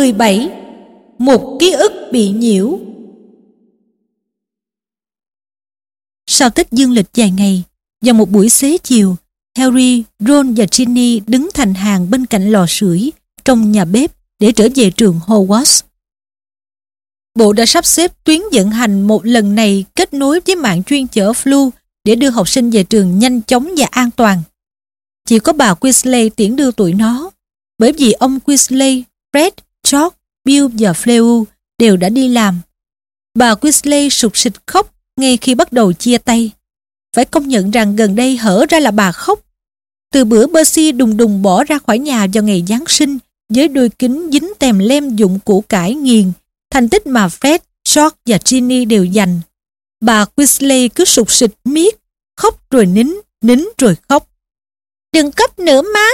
17 Một ký ức bị nhiễu Sau Tết dương lịch dài ngày, vào một buổi xế chiều, Harry, Ron và Ginny đứng thành hàng bên cạnh lò sưởi trong nhà bếp để trở về trường Hogwarts. Bộ đã sắp xếp tuyến vận hành một lần này kết nối với mạng chuyên chở Flu để đưa học sinh về trường nhanh chóng và an toàn. Chỉ có bà Weasley tiễn đưa tụi nó, bởi vì ông Weasley, Fred, George, Bill và Fleu đều đã đi làm. Bà Weasley sụt sịt khóc ngay khi bắt đầu chia tay. Phải công nhận rằng gần đây hở ra là bà khóc. Từ bữa Percy đùng đùng bỏ ra khỏi nhà vào ngày Giáng sinh với đôi kính dính tèm lem dụng củ cải nghiền, thành tích mà Fred, George và Ginny đều giành. Bà Weasley cứ sụt sịt miết, khóc rồi nín, nín rồi khóc. Đừng cấp nữa má.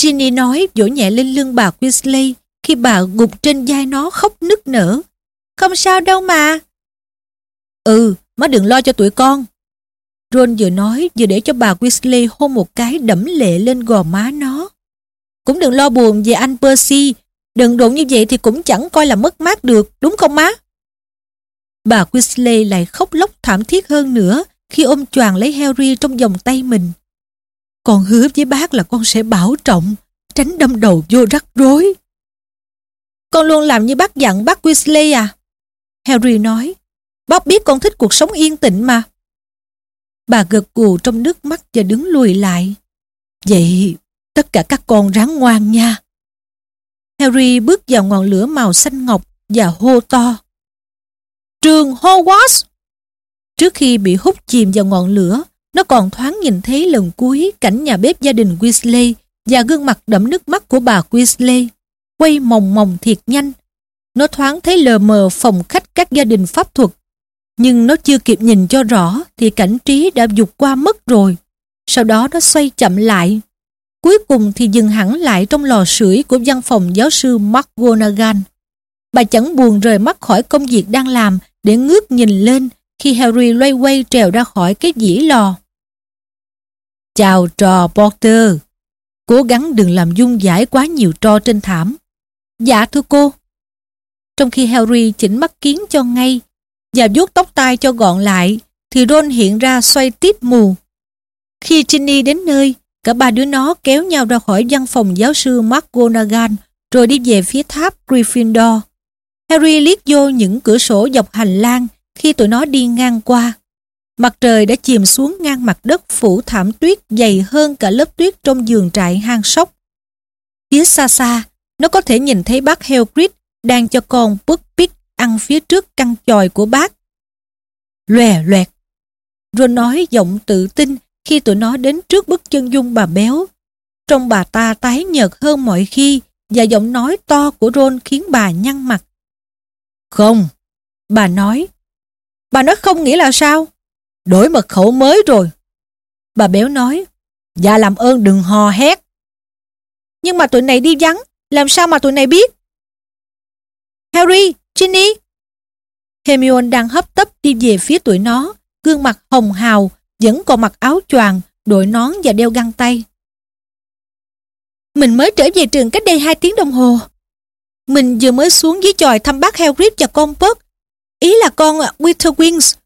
Ginny nói vỗ nhẹ lên lưng bà Weasley khi bà gục trên vai nó khóc nức nở. Không sao đâu mà. Ừ, má đừng lo cho tụi con. Ron vừa nói vừa để cho bà Weasley hôn một cái đẫm lệ lên gò má nó. Cũng đừng lo buồn về anh Percy. Đừng đụng như vậy thì cũng chẳng coi là mất mát được, đúng không má? Bà Weasley lại khóc lóc thảm thiết hơn nữa khi ôm choàng lấy Harry trong vòng tay mình. Con hứa với bác là con sẽ bảo trọng, tránh đâm đầu vô rắc rối. Con luôn làm như bác dặn bác Weasley à? Harry nói, bác biết con thích cuộc sống yên tĩnh mà. Bà gật gù trong nước mắt và đứng lùi lại. Vậy tất cả các con ráng ngoan nha. Harry bước vào ngọn lửa màu xanh ngọc và hô to. Trường Hogwarts! Trước khi bị hút chìm vào ngọn lửa, nó còn thoáng nhìn thấy lần cuối cảnh nhà bếp gia đình Weasley và gương mặt đẫm nước mắt của bà Weasley. Quay mòng mòng thiệt nhanh. Nó thoáng thấy lờ mờ phòng khách các gia đình pháp thuật. Nhưng nó chưa kịp nhìn cho rõ thì cảnh trí đã dục qua mất rồi. Sau đó nó xoay chậm lại. Cuối cùng thì dừng hẳn lại trong lò sưởi của văn phòng giáo sư McGonagall. Bà chẳng buồn rời mắt khỏi công việc đang làm để ngước nhìn lên khi Harry loay quay trèo ra khỏi cái dĩ lò. Chào trò Potter. Cố gắng đừng làm dung giải quá nhiều tro trên thảm. Dạ thưa cô. Trong khi Harry chỉnh mắt kiến cho ngay và vuốt tóc tai cho gọn lại thì Ron hiện ra xoay tiếp mù. Khi Ginny đến nơi, cả ba đứa nó kéo nhau ra khỏi văn phòng giáo sư McGonagall rồi đi về phía tháp Gryffindor. Harry liếc vô những cửa sổ dọc hành lang khi tụi nó đi ngang qua. Mặt trời đã chìm xuống ngang mặt đất phủ thảm tuyết dày hơn cả lớp tuyết trong giường trại hang sóc. Phía xa xa, nó có thể nhìn thấy bác Helgrid đang cho con Buckbeak ăn phía trước căn chòi của bác. Lòe loẹt. Ron nói giọng tự tin khi tụi nó đến trước bức chân dung bà béo. Trong bà ta tái nhợt hơn mọi khi và giọng nói to của Ron khiến bà nhăn mặt. Không, bà nói. Bà nói không nghĩa là sao? Đổi mật khẩu mới rồi. Bà béo nói, dạ làm ơn đừng hò hét. Nhưng mà tụi này đi vắng, làm sao mà tụi này biết? Harry, Ginny. Hermione đang hấp tấp đi về phía tụi nó, gương mặt hồng hào, vẫn còn mặc áo choàng, đội nón và đeo găng tay. Mình mới trở về trường cách đây 2 tiếng đồng hồ. Mình vừa mới xuống dưới chòi thăm bác Hagrid và con Bớt. Ý là con à, Witherwings.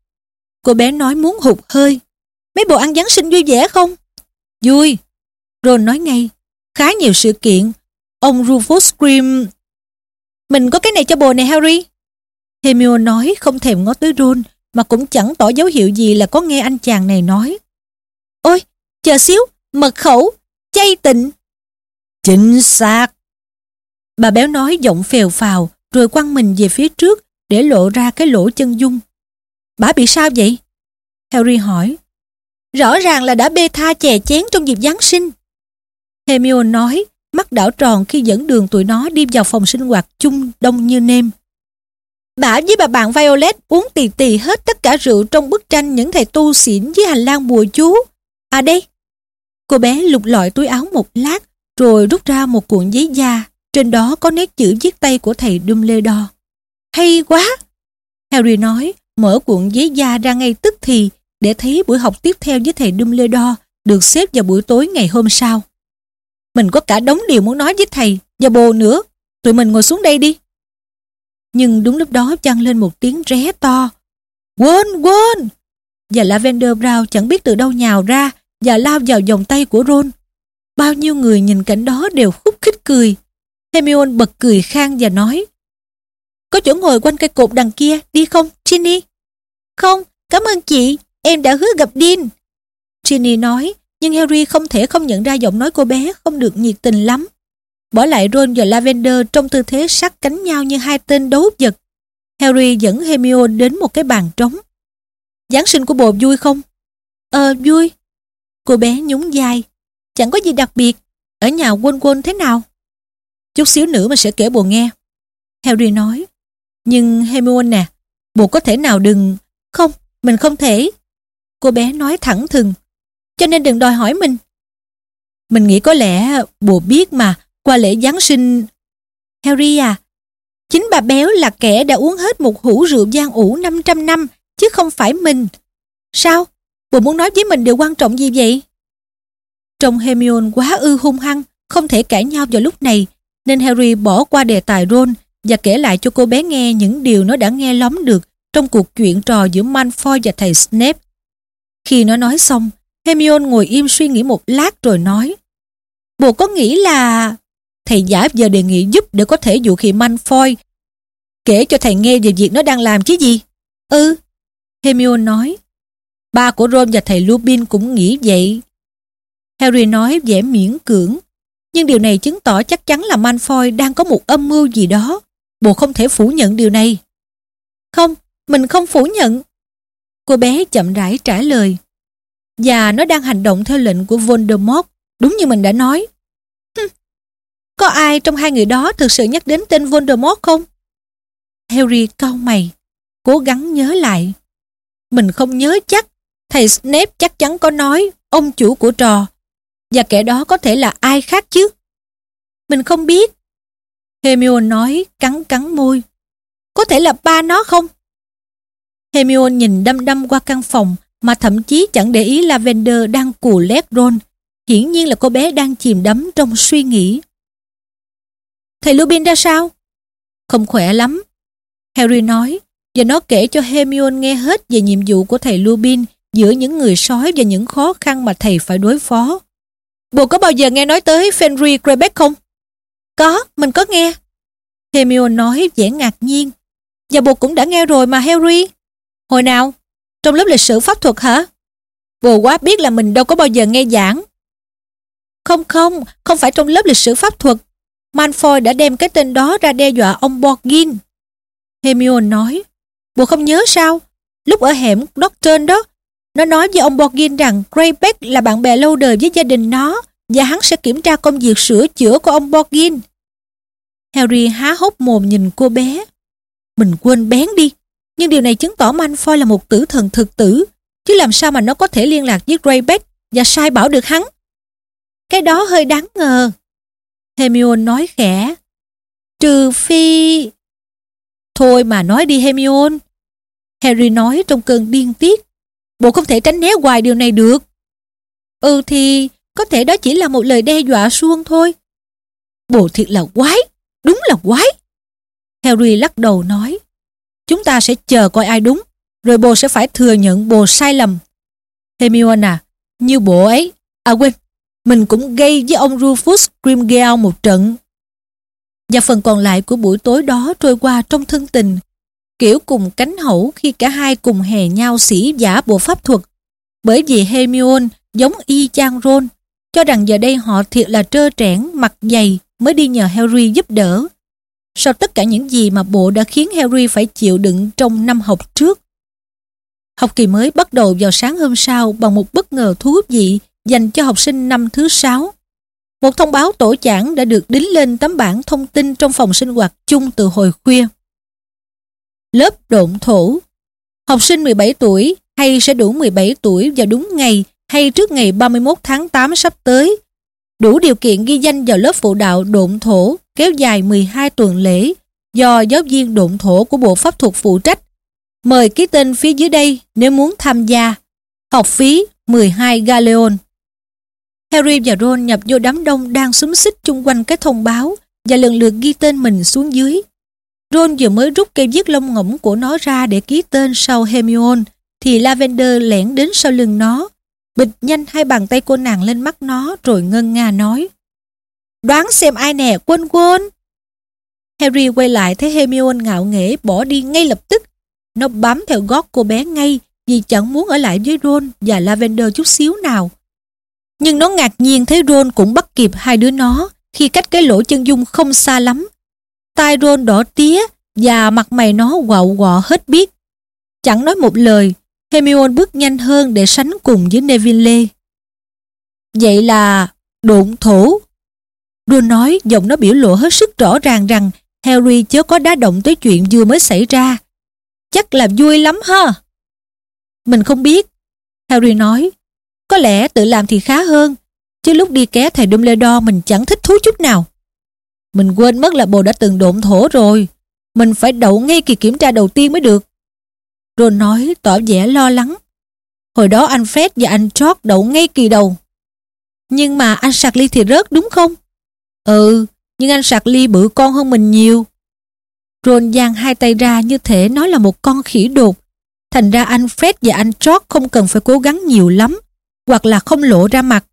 Cô bé nói muốn hụt hơi. Mấy bộ ăn Giáng sinh vui vẻ không? Vui. Ron nói ngay. Khá nhiều sự kiện. Ông Rufus Scream... Mình có cái này cho bồ này Harry. Hermione nói không thèm ngó tới Ron mà cũng chẳng tỏ dấu hiệu gì là có nghe anh chàng này nói. Ôi, chờ xíu, mật khẩu, chay tịnh. Chính xác. Bà béo nói giọng phèo phào rồi quăng mình về phía trước để lộ ra cái lỗ chân dung. Bà bị sao vậy? Harry hỏi. Rõ ràng là đã bê tha chè chén trong dịp Giáng sinh. Hermione nói, mắt đảo tròn khi dẫn đường tụi nó đi vào phòng sinh hoạt chung đông như nêm. Bà với bà bạn Violet uống tì tì hết tất cả rượu trong bức tranh những thầy tu xỉn dưới hành lang bùa chú. À đây. Cô bé lục lọi túi áo một lát rồi rút ra một cuộn giấy da. Trên đó có nét chữ viết tay của thầy Dumbledore. Hay quá! Harry nói, mở cuộn giấy da ra ngay tức thì để thấy buổi học tiếp theo với thầy Dumbledore được xếp vào buổi tối ngày hôm sau. Mình có cả đống điều muốn nói với thầy và bồ nữa. tụi mình ngồi xuống đây đi. Nhưng đúng lúc đó vang lên một tiếng ré to. Quên, quên! Và Lavender Brown chẳng biết từ đâu nhào ra và lao vào vòng tay của Ron. Bao nhiêu người nhìn cảnh đó đều khúc khích cười. Hermione bật cười khang và nói Có chỗ ngồi quanh cây cột đằng kia, đi không, Ginny? Không, cảm ơn chị, em đã hứa gặp Dean. Ginny nói, nhưng Harry không thể không nhận ra giọng nói cô bé không được nhiệt tình lắm. Bỏ lại Ron và Lavender trong tư thế sát cánh nhau như hai tên đấu vật. Harry dẫn Hermione đến một cái bàn trống. Giáng sinh của bồ vui không? Ờ, vui. Cô bé nhún vai. Chẳng có gì đặc biệt. Ở nhà quên quên thế nào? Chút xíu nữa mà sẽ kể bồ nghe. Harry nói. Nhưng Hermione nè, bồ có thể nào đừng... Không, mình không thể. Cô bé nói thẳng thừng. Cho nên đừng đòi hỏi mình. Mình nghĩ có lẽ bùa biết mà qua lễ Giáng sinh... Harry à, chính bà béo là kẻ đã uống hết một hũ rượu giang ủ 500 năm, chứ không phải mình. Sao? Bùa muốn nói với mình điều quan trọng gì vậy? Trong Hermione quá ư hung hăng, không thể cãi nhau vào lúc này, nên Harry bỏ qua đề tài Ron và kể lại cho cô bé nghe những điều nó đã nghe lóm được trong cuộc chuyện trò giữa Malfoy và thầy Snape. Khi nó nói xong, Hermione ngồi im suy nghĩ một lát rồi nói Bộ có nghĩ là... Thầy giả giờ đề nghị giúp để có thể dụ khỉ Malfoy kể cho thầy nghe về việc nó đang làm chứ gì? Ừ. Hermione nói Ba của Ron và thầy Lupin cũng nghĩ vậy. Harry nói vẻ miễn cưỡng nhưng điều này chứng tỏ chắc chắn là Malfoy đang có một âm mưu gì đó. Bộ không thể phủ nhận điều này. Không, mình không phủ nhận. Cô bé chậm rãi trả lời. Và nó đang hành động theo lệnh của Voldemort, đúng như mình đã nói. Có ai trong hai người đó thực sự nhắc đến tên Voldemort không? Harry cau mày, cố gắng nhớ lại. Mình không nhớ chắc, thầy Snape chắc chắn có nói ông chủ của trò và kẻ đó có thể là ai khác chứ? Mình không biết. Hermione nói cắn cắn môi. Có thể là ba nó không? Hermione nhìn đăm đăm qua căn phòng mà thậm chí chẳng để ý Lavender đang cù lét Ron. Hiển nhiên là cô bé đang chìm đắm trong suy nghĩ. Thầy Lupin ra sao? Không khỏe lắm. Harry nói và nó kể cho Hermione nghe hết về nhiệm vụ của thầy Lupin giữa những người sói và những khó khăn mà thầy phải đối phó. Bộ có bao giờ nghe nói tới Fenrir Greyback không? Có, mình có nghe. Hermione nói vẻ ngạc nhiên. Và bộ cũng đã nghe rồi mà Harry. Hồi nào? Trong lớp lịch sử pháp thuật hả? Bồ quá biết là mình đâu có bao giờ nghe giảng. Không không, không phải trong lớp lịch sử pháp thuật. Malfoy đã đem cái tên đó ra đe dọa ông Borgin. Hermione nói, bồ không nhớ sao? Lúc ở hẻm Doctor đó, nó nói với ông Borgin rằng Greyback là bạn bè lâu đời với gia đình nó và hắn sẽ kiểm tra công việc sửa chữa của ông Borgin. Harry há hốc mồm nhìn cô bé. Mình quên bén đi, nhưng điều này chứng tỏ Malfoy là một tử thần thực tử, chứ làm sao mà nó có thể liên lạc với Greyback và sai bảo được hắn. Cái đó hơi đáng ngờ. Hermione nói khẽ. Trừ phi... Thôi mà nói đi Hermione. Harry nói trong cơn điên tiết. Bộ không thể tránh né hoài điều này được. Ừ thì có thể đó chỉ là một lời đe dọa suông thôi. Bộ thiệt là quái, đúng là quái. Harry lắc đầu nói, chúng ta sẽ chờ coi ai đúng, rồi bồ sẽ phải thừa nhận bồ sai lầm. Hermione à, như bộ ấy, à quên, mình cũng gây với ông Rufus Grimgale một trận. Và phần còn lại của buổi tối đó trôi qua trong thân tình, kiểu cùng cánh hẩu khi cả hai cùng hè nhau sĩ giả bộ pháp thuật. Bởi vì Hermione giống y chang Ron, cho rằng giờ đây họ thiệt là trơ trẽn, mặt dày mới đi nhờ Harry giúp đỡ. Sau tất cả những gì mà bộ đã khiến Harry phải chịu đựng trong năm học trước. Học kỳ mới bắt đầu vào sáng hôm sau bằng một bất ngờ thú vị dành cho học sinh năm thứ sáu. Một thông báo tổ giảng đã được đính lên tấm bảng thông tin trong phòng sinh hoạt chung từ hồi khuya. Lớp độn thổ Học sinh 17 tuổi hay sẽ đủ 17 tuổi vào đúng ngày hay trước ngày 31 tháng 8 sắp tới. Đủ điều kiện ghi danh vào lớp phụ đạo độn thổ kéo dài 12 tuần lễ do giáo viên độn thổ của Bộ Pháp thuật phụ trách. Mời ký tên phía dưới đây nếu muốn tham gia. Học phí 12 Galeon. Harry và Ron nhập vô đám đông đang xúm xích chung quanh cái thông báo và lần lượt ghi tên mình xuống dưới. Ron vừa mới rút cây viết lông ngỗng của nó ra để ký tên sau Hermione, thì Lavender lẻn đến sau lưng nó bịch nhanh hai bàn tay cô nàng lên mắt nó rồi ngân nga nói Đoán xem ai nè quên quên Harry quay lại thấy Hermione ngạo nghễ bỏ đi ngay lập tức nó bám theo gót cô bé ngay vì chẳng muốn ở lại với Ron và Lavender chút xíu nào. Nhưng nó ngạc nhiên thấy Ron cũng bắt kịp hai đứa nó khi cách cái lỗ chân dung không xa lắm. Tai Ron đỏ tía và mặt mày nó quạo quọ hết biết. Chẳng nói một lời, Hermione bước nhanh hơn để sánh cùng với Neville. Vậy là độn thổ. Đua nói giọng nó biểu lộ hết sức rõ ràng rằng Harry chớ có đá động tới chuyện vừa mới xảy ra. Chắc là vui lắm ha. Mình không biết. Harry nói. Có lẽ tự làm thì khá hơn. Chứ lúc đi ké thầy Dumbledore mình chẳng thích thú chút nào. Mình quên mất là bồ đã từng độn thổ rồi. Mình phải đậu ngay kỳ kiểm tra đầu tiên mới được. Ron nói tỏ vẻ lo lắng. Hồi đó anh Fred và anh George đậu ngay kỳ đầu. Nhưng mà anh Charlie thì rớt đúng không? Ừ, nhưng anh sạc ly bự con hơn mình nhiều. Ron giang hai tay ra như thể nó là một con khỉ đột. Thành ra anh Fred và anh George không cần phải cố gắng nhiều lắm, hoặc là không lộ ra mặt.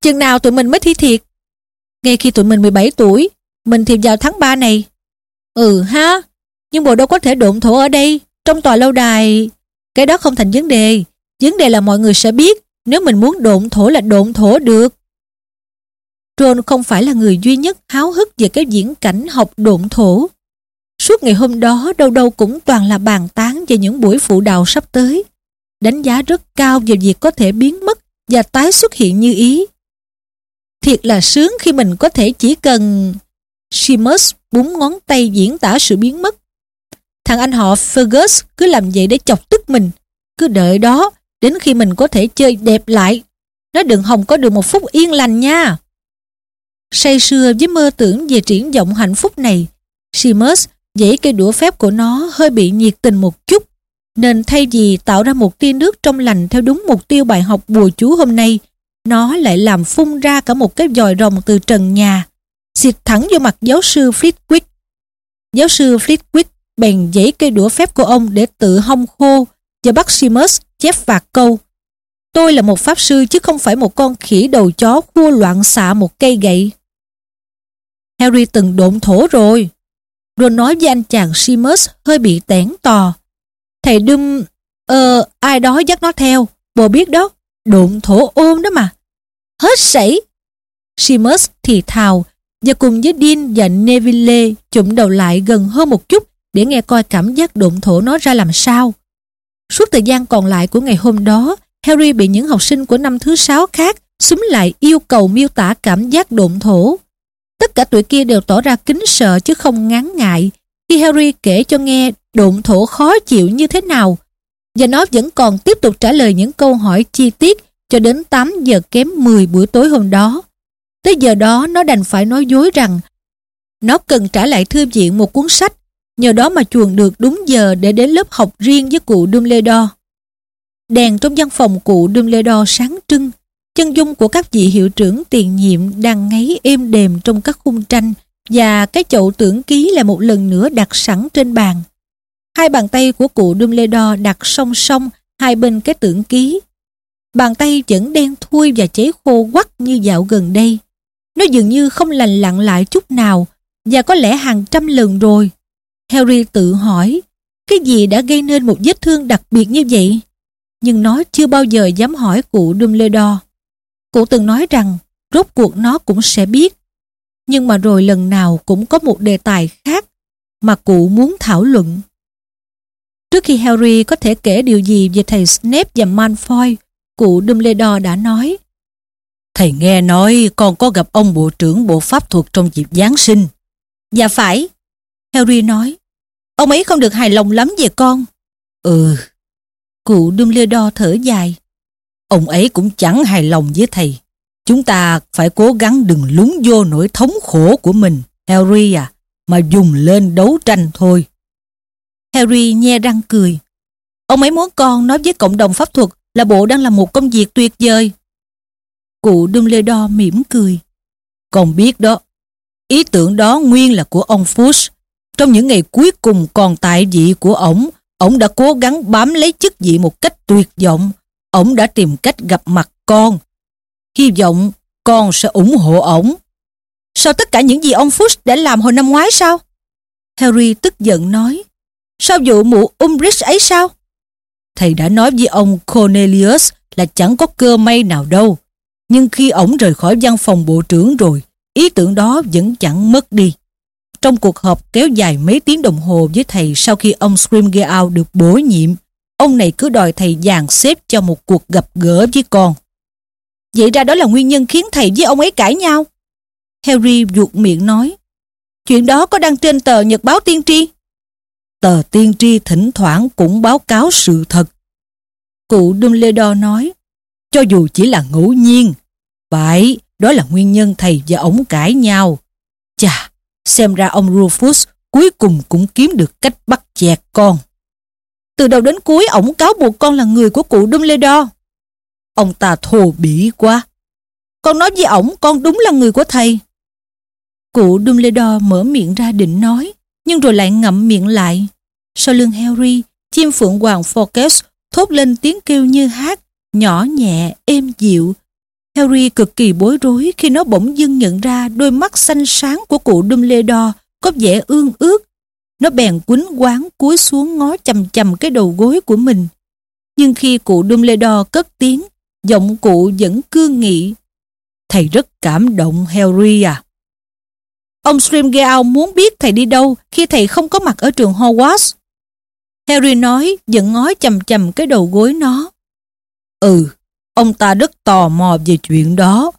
Chừng nào tụi mình mới thi thiệt? Ngay khi tụi mình 17 tuổi, mình thì vào tháng 3 này. Ừ ha, nhưng bộ đâu có thể độn thổ ở đây, trong tòa lâu đài. Cái đó không thành vấn đề, vấn đề là mọi người sẽ biết nếu mình muốn độn thổ là độn thổ được. Ron không phải là người duy nhất háo hức về cái diễn cảnh học độn thổ. Suốt ngày hôm đó đâu đâu cũng toàn là bàn tán về những buổi phụ đạo sắp tới. Đánh giá rất cao về việc có thể biến mất và tái xuất hiện như ý. Thiệt là sướng khi mình có thể chỉ cần... Seamus búng ngón tay diễn tả sự biến mất. Thằng anh họ Fergus cứ làm vậy để chọc tức mình. Cứ đợi đó, đến khi mình có thể chơi đẹp lại. Nó đừng hòng có được một phút yên lành nha. Say sưa với mơ tưởng về triển vọng hạnh phúc này, Seamus dãy cây đũa phép của nó hơi bị nhiệt tình một chút, nên thay vì tạo ra một tia nước trong lành theo đúng mục tiêu bài học bùa chú hôm nay, nó lại làm phun ra cả một cái vòi rồng từ trần nhà, xịt thẳng vô mặt giáo sư Flitwick. Giáo sư Flitwick bèn dãy cây đũa phép của ông để tự hong khô và bắt Seamus chép vạt câu. Tôi là một pháp sư chứ không phải một con khỉ đầu chó khua loạn xạ một cây gậy. Harry từng độn thổ rồi. Ron nói với anh chàng Seamus hơi bị tẻn tò. Thầy Đâm, ờ, ai đó dắt nó theo, bồ biết đó, độn thổ ôm đó mà. Hết sảy. Seamus thì thào và cùng với Dean và Neville chụm đầu lại gần hơn một chút để nghe coi cảm giác độn thổ nó ra làm sao. Suốt thời gian còn lại của ngày hôm đó, Harry bị những học sinh của năm thứ sáu khác xúm lại yêu cầu miêu tả cảm giác độn thổ. Tất cả tụi kia đều tỏ ra kính sợ chứ không ngán ngại khi Harry kể cho nghe độn thổ khó chịu như thế nào và nó vẫn còn tiếp tục trả lời những câu hỏi chi tiết cho đến 8 giờ kém 10 buổi tối hôm đó. Tới giờ đó, nó đành phải nói dối rằng nó cần trả lại thư viện một cuốn sách, nhờ đó mà chuồn được đúng giờ để đến lớp học riêng với cụ Dumbledore. Đèn trong văn phòng cụ Dumbledore sáng trưng Chân dung của các vị hiệu trưởng tiền nhiệm đang ngáy êm đềm trong các khung tranh và cái chậu tưởng ký là một lần nữa đặt sẵn trên bàn. Hai bàn tay của cụ Dumbledore đặt song song hai bên cái tưởng ký. Bàn tay vẫn đen thui và cháy khô quắc như dạo gần đây. Nó dường như không lành lặn lại chút nào và có lẽ hàng trăm lần rồi. Harry tự hỏi, cái gì đã gây nên một vết thương đặc biệt như vậy? Nhưng nó chưa bao giờ dám hỏi cụ Dumbledore. Cụ từng nói rằng rốt cuộc nó cũng sẽ biết. Nhưng mà rồi lần nào cũng có một đề tài khác mà cụ muốn thảo luận. Trước khi Harry có thể kể điều gì về thầy Snape và Malfoy, cụ Dumbledore đã nói Thầy nghe nói con có gặp ông bộ trưởng bộ pháp thuật trong dịp Giáng sinh. Dạ phải. Harry nói. Ông ấy không được hài lòng lắm về con. Ừ. Cụ Dumbledore thở dài. Ông ấy cũng chẳng hài lòng với thầy. Chúng ta phải cố gắng đừng lúng vô nỗi thống khổ của mình, Harry à, mà dùng lên đấu tranh thôi. Harry nhe răng cười. Ông ấy muốn con nói với cộng đồng pháp thuật là bộ đang làm một công việc tuyệt vời. Cụ Dumbledore mỉm cười. Con biết đó, ý tưởng đó nguyên là của ông Fuchs. Trong những ngày cuối cùng còn tại vị của ổng, ổng đã cố gắng bám lấy chức vị một cách tuyệt vọng. Ổng đã tìm cách gặp mặt con. Hy vọng con sẽ ủng hộ ổng. Sau tất cả những gì ông Fuchs đã làm hồi năm ngoái sao? Harry tức giận nói. Sau vụ mụ Umbridge ấy sao? Thầy đã nói với ông Cornelius là chẳng có cơ may nào đâu. Nhưng khi ổng rời khỏi văn phòng bộ trưởng rồi, ý tưởng đó vẫn chẳng mất đi. Trong cuộc họp kéo dài mấy tiếng đồng hồ với thầy sau khi ông Scrimgeour được bổ nhiệm, ông này cứ đòi thầy dàn xếp cho một cuộc gặp gỡ với con. Vậy ra đó là nguyên nhân khiến thầy với ông ấy cãi nhau. Harry ruột miệng nói. Chuyện đó có đăng trên tờ Nhật báo Tiên tri? Tờ Tiên tri thỉnh thoảng cũng báo cáo sự thật. Cụ Dumbledore nói, cho dù chỉ là ngẫu nhiên, phải, đó là nguyên nhân thầy và ổng cãi nhau. Chà, xem ra ông Rufus cuối cùng cũng kiếm được cách bắt chẹt con. Từ đầu đến cuối ổng cáo buộc con là người của cụ Dumbledore. Ông ta thô bỉ quá. Con nói với ổng con đúng là người của thầy. Cụ Dumbledore mở miệng ra định nói, nhưng rồi lại ngậm miệng lại. Sau lưng Harry, chim phượng hoàng Focus thốt lên tiếng kêu như hát, nhỏ nhẹ, êm dịu. Harry cực kỳ bối rối khi nó bỗng dưng nhận ra đôi mắt xanh sáng của cụ Dumbledore có vẻ ương ước. Nó bèn quýnh quán cúi xuống ngó chầm chầm cái đầu gối của mình. Nhưng khi cụ Dumbledore cất tiếng, giọng cụ vẫn cương nghị. Thầy rất cảm động Harry à. Ông Scrimgeour muốn biết thầy đi đâu khi thầy không có mặt ở trường Hogwarts. Harry nói, vẫn ngó chầm chầm cái đầu gối nó. Ừ, ông ta rất tò mò về chuyện đó.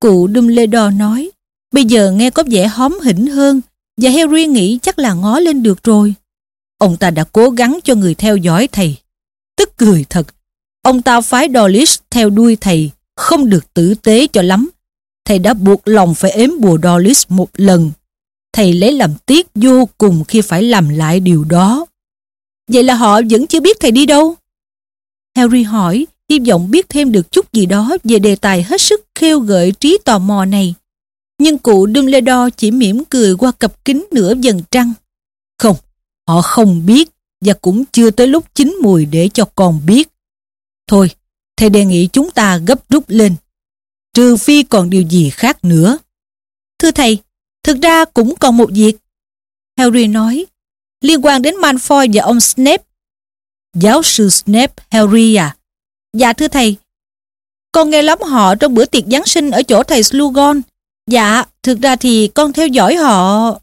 Cụ Dumbledore nói, bây giờ nghe có vẻ hóm hỉnh hơn và Harry nghĩ chắc là ngó lên được rồi. Ông ta đã cố gắng cho người theo dõi thầy. Tức cười thật, ông ta phái Dolis theo đuôi thầy, không được tử tế cho lắm. Thầy đã buộc lòng phải ếm bùa Dolis một lần. Thầy lấy làm tiếc vô cùng khi phải làm lại điều đó. Vậy là họ vẫn chưa biết thầy đi đâu? Harry hỏi, hy vọng biết thêm được chút gì đó về đề tài hết sức khêu gợi trí tò mò này. Nhưng cụ Dumbledore chỉ mỉm cười qua cặp kính nửa dần trăng. Không, họ không biết và cũng chưa tới lúc chín mùi để cho con biết. Thôi, thầy đề nghị chúng ta gấp rút lên. Trừ phi còn điều gì khác nữa. Thưa thầy, thực ra cũng còn một việc. Harry nói, liên quan đến Malfoy và ông Snape. Giáo sư Snape, Harry à? Dạ thưa thầy, con nghe lắm họ trong bữa tiệc Giáng sinh ở chỗ thầy Slughorn. Dạ, thực ra thì con theo dõi họ.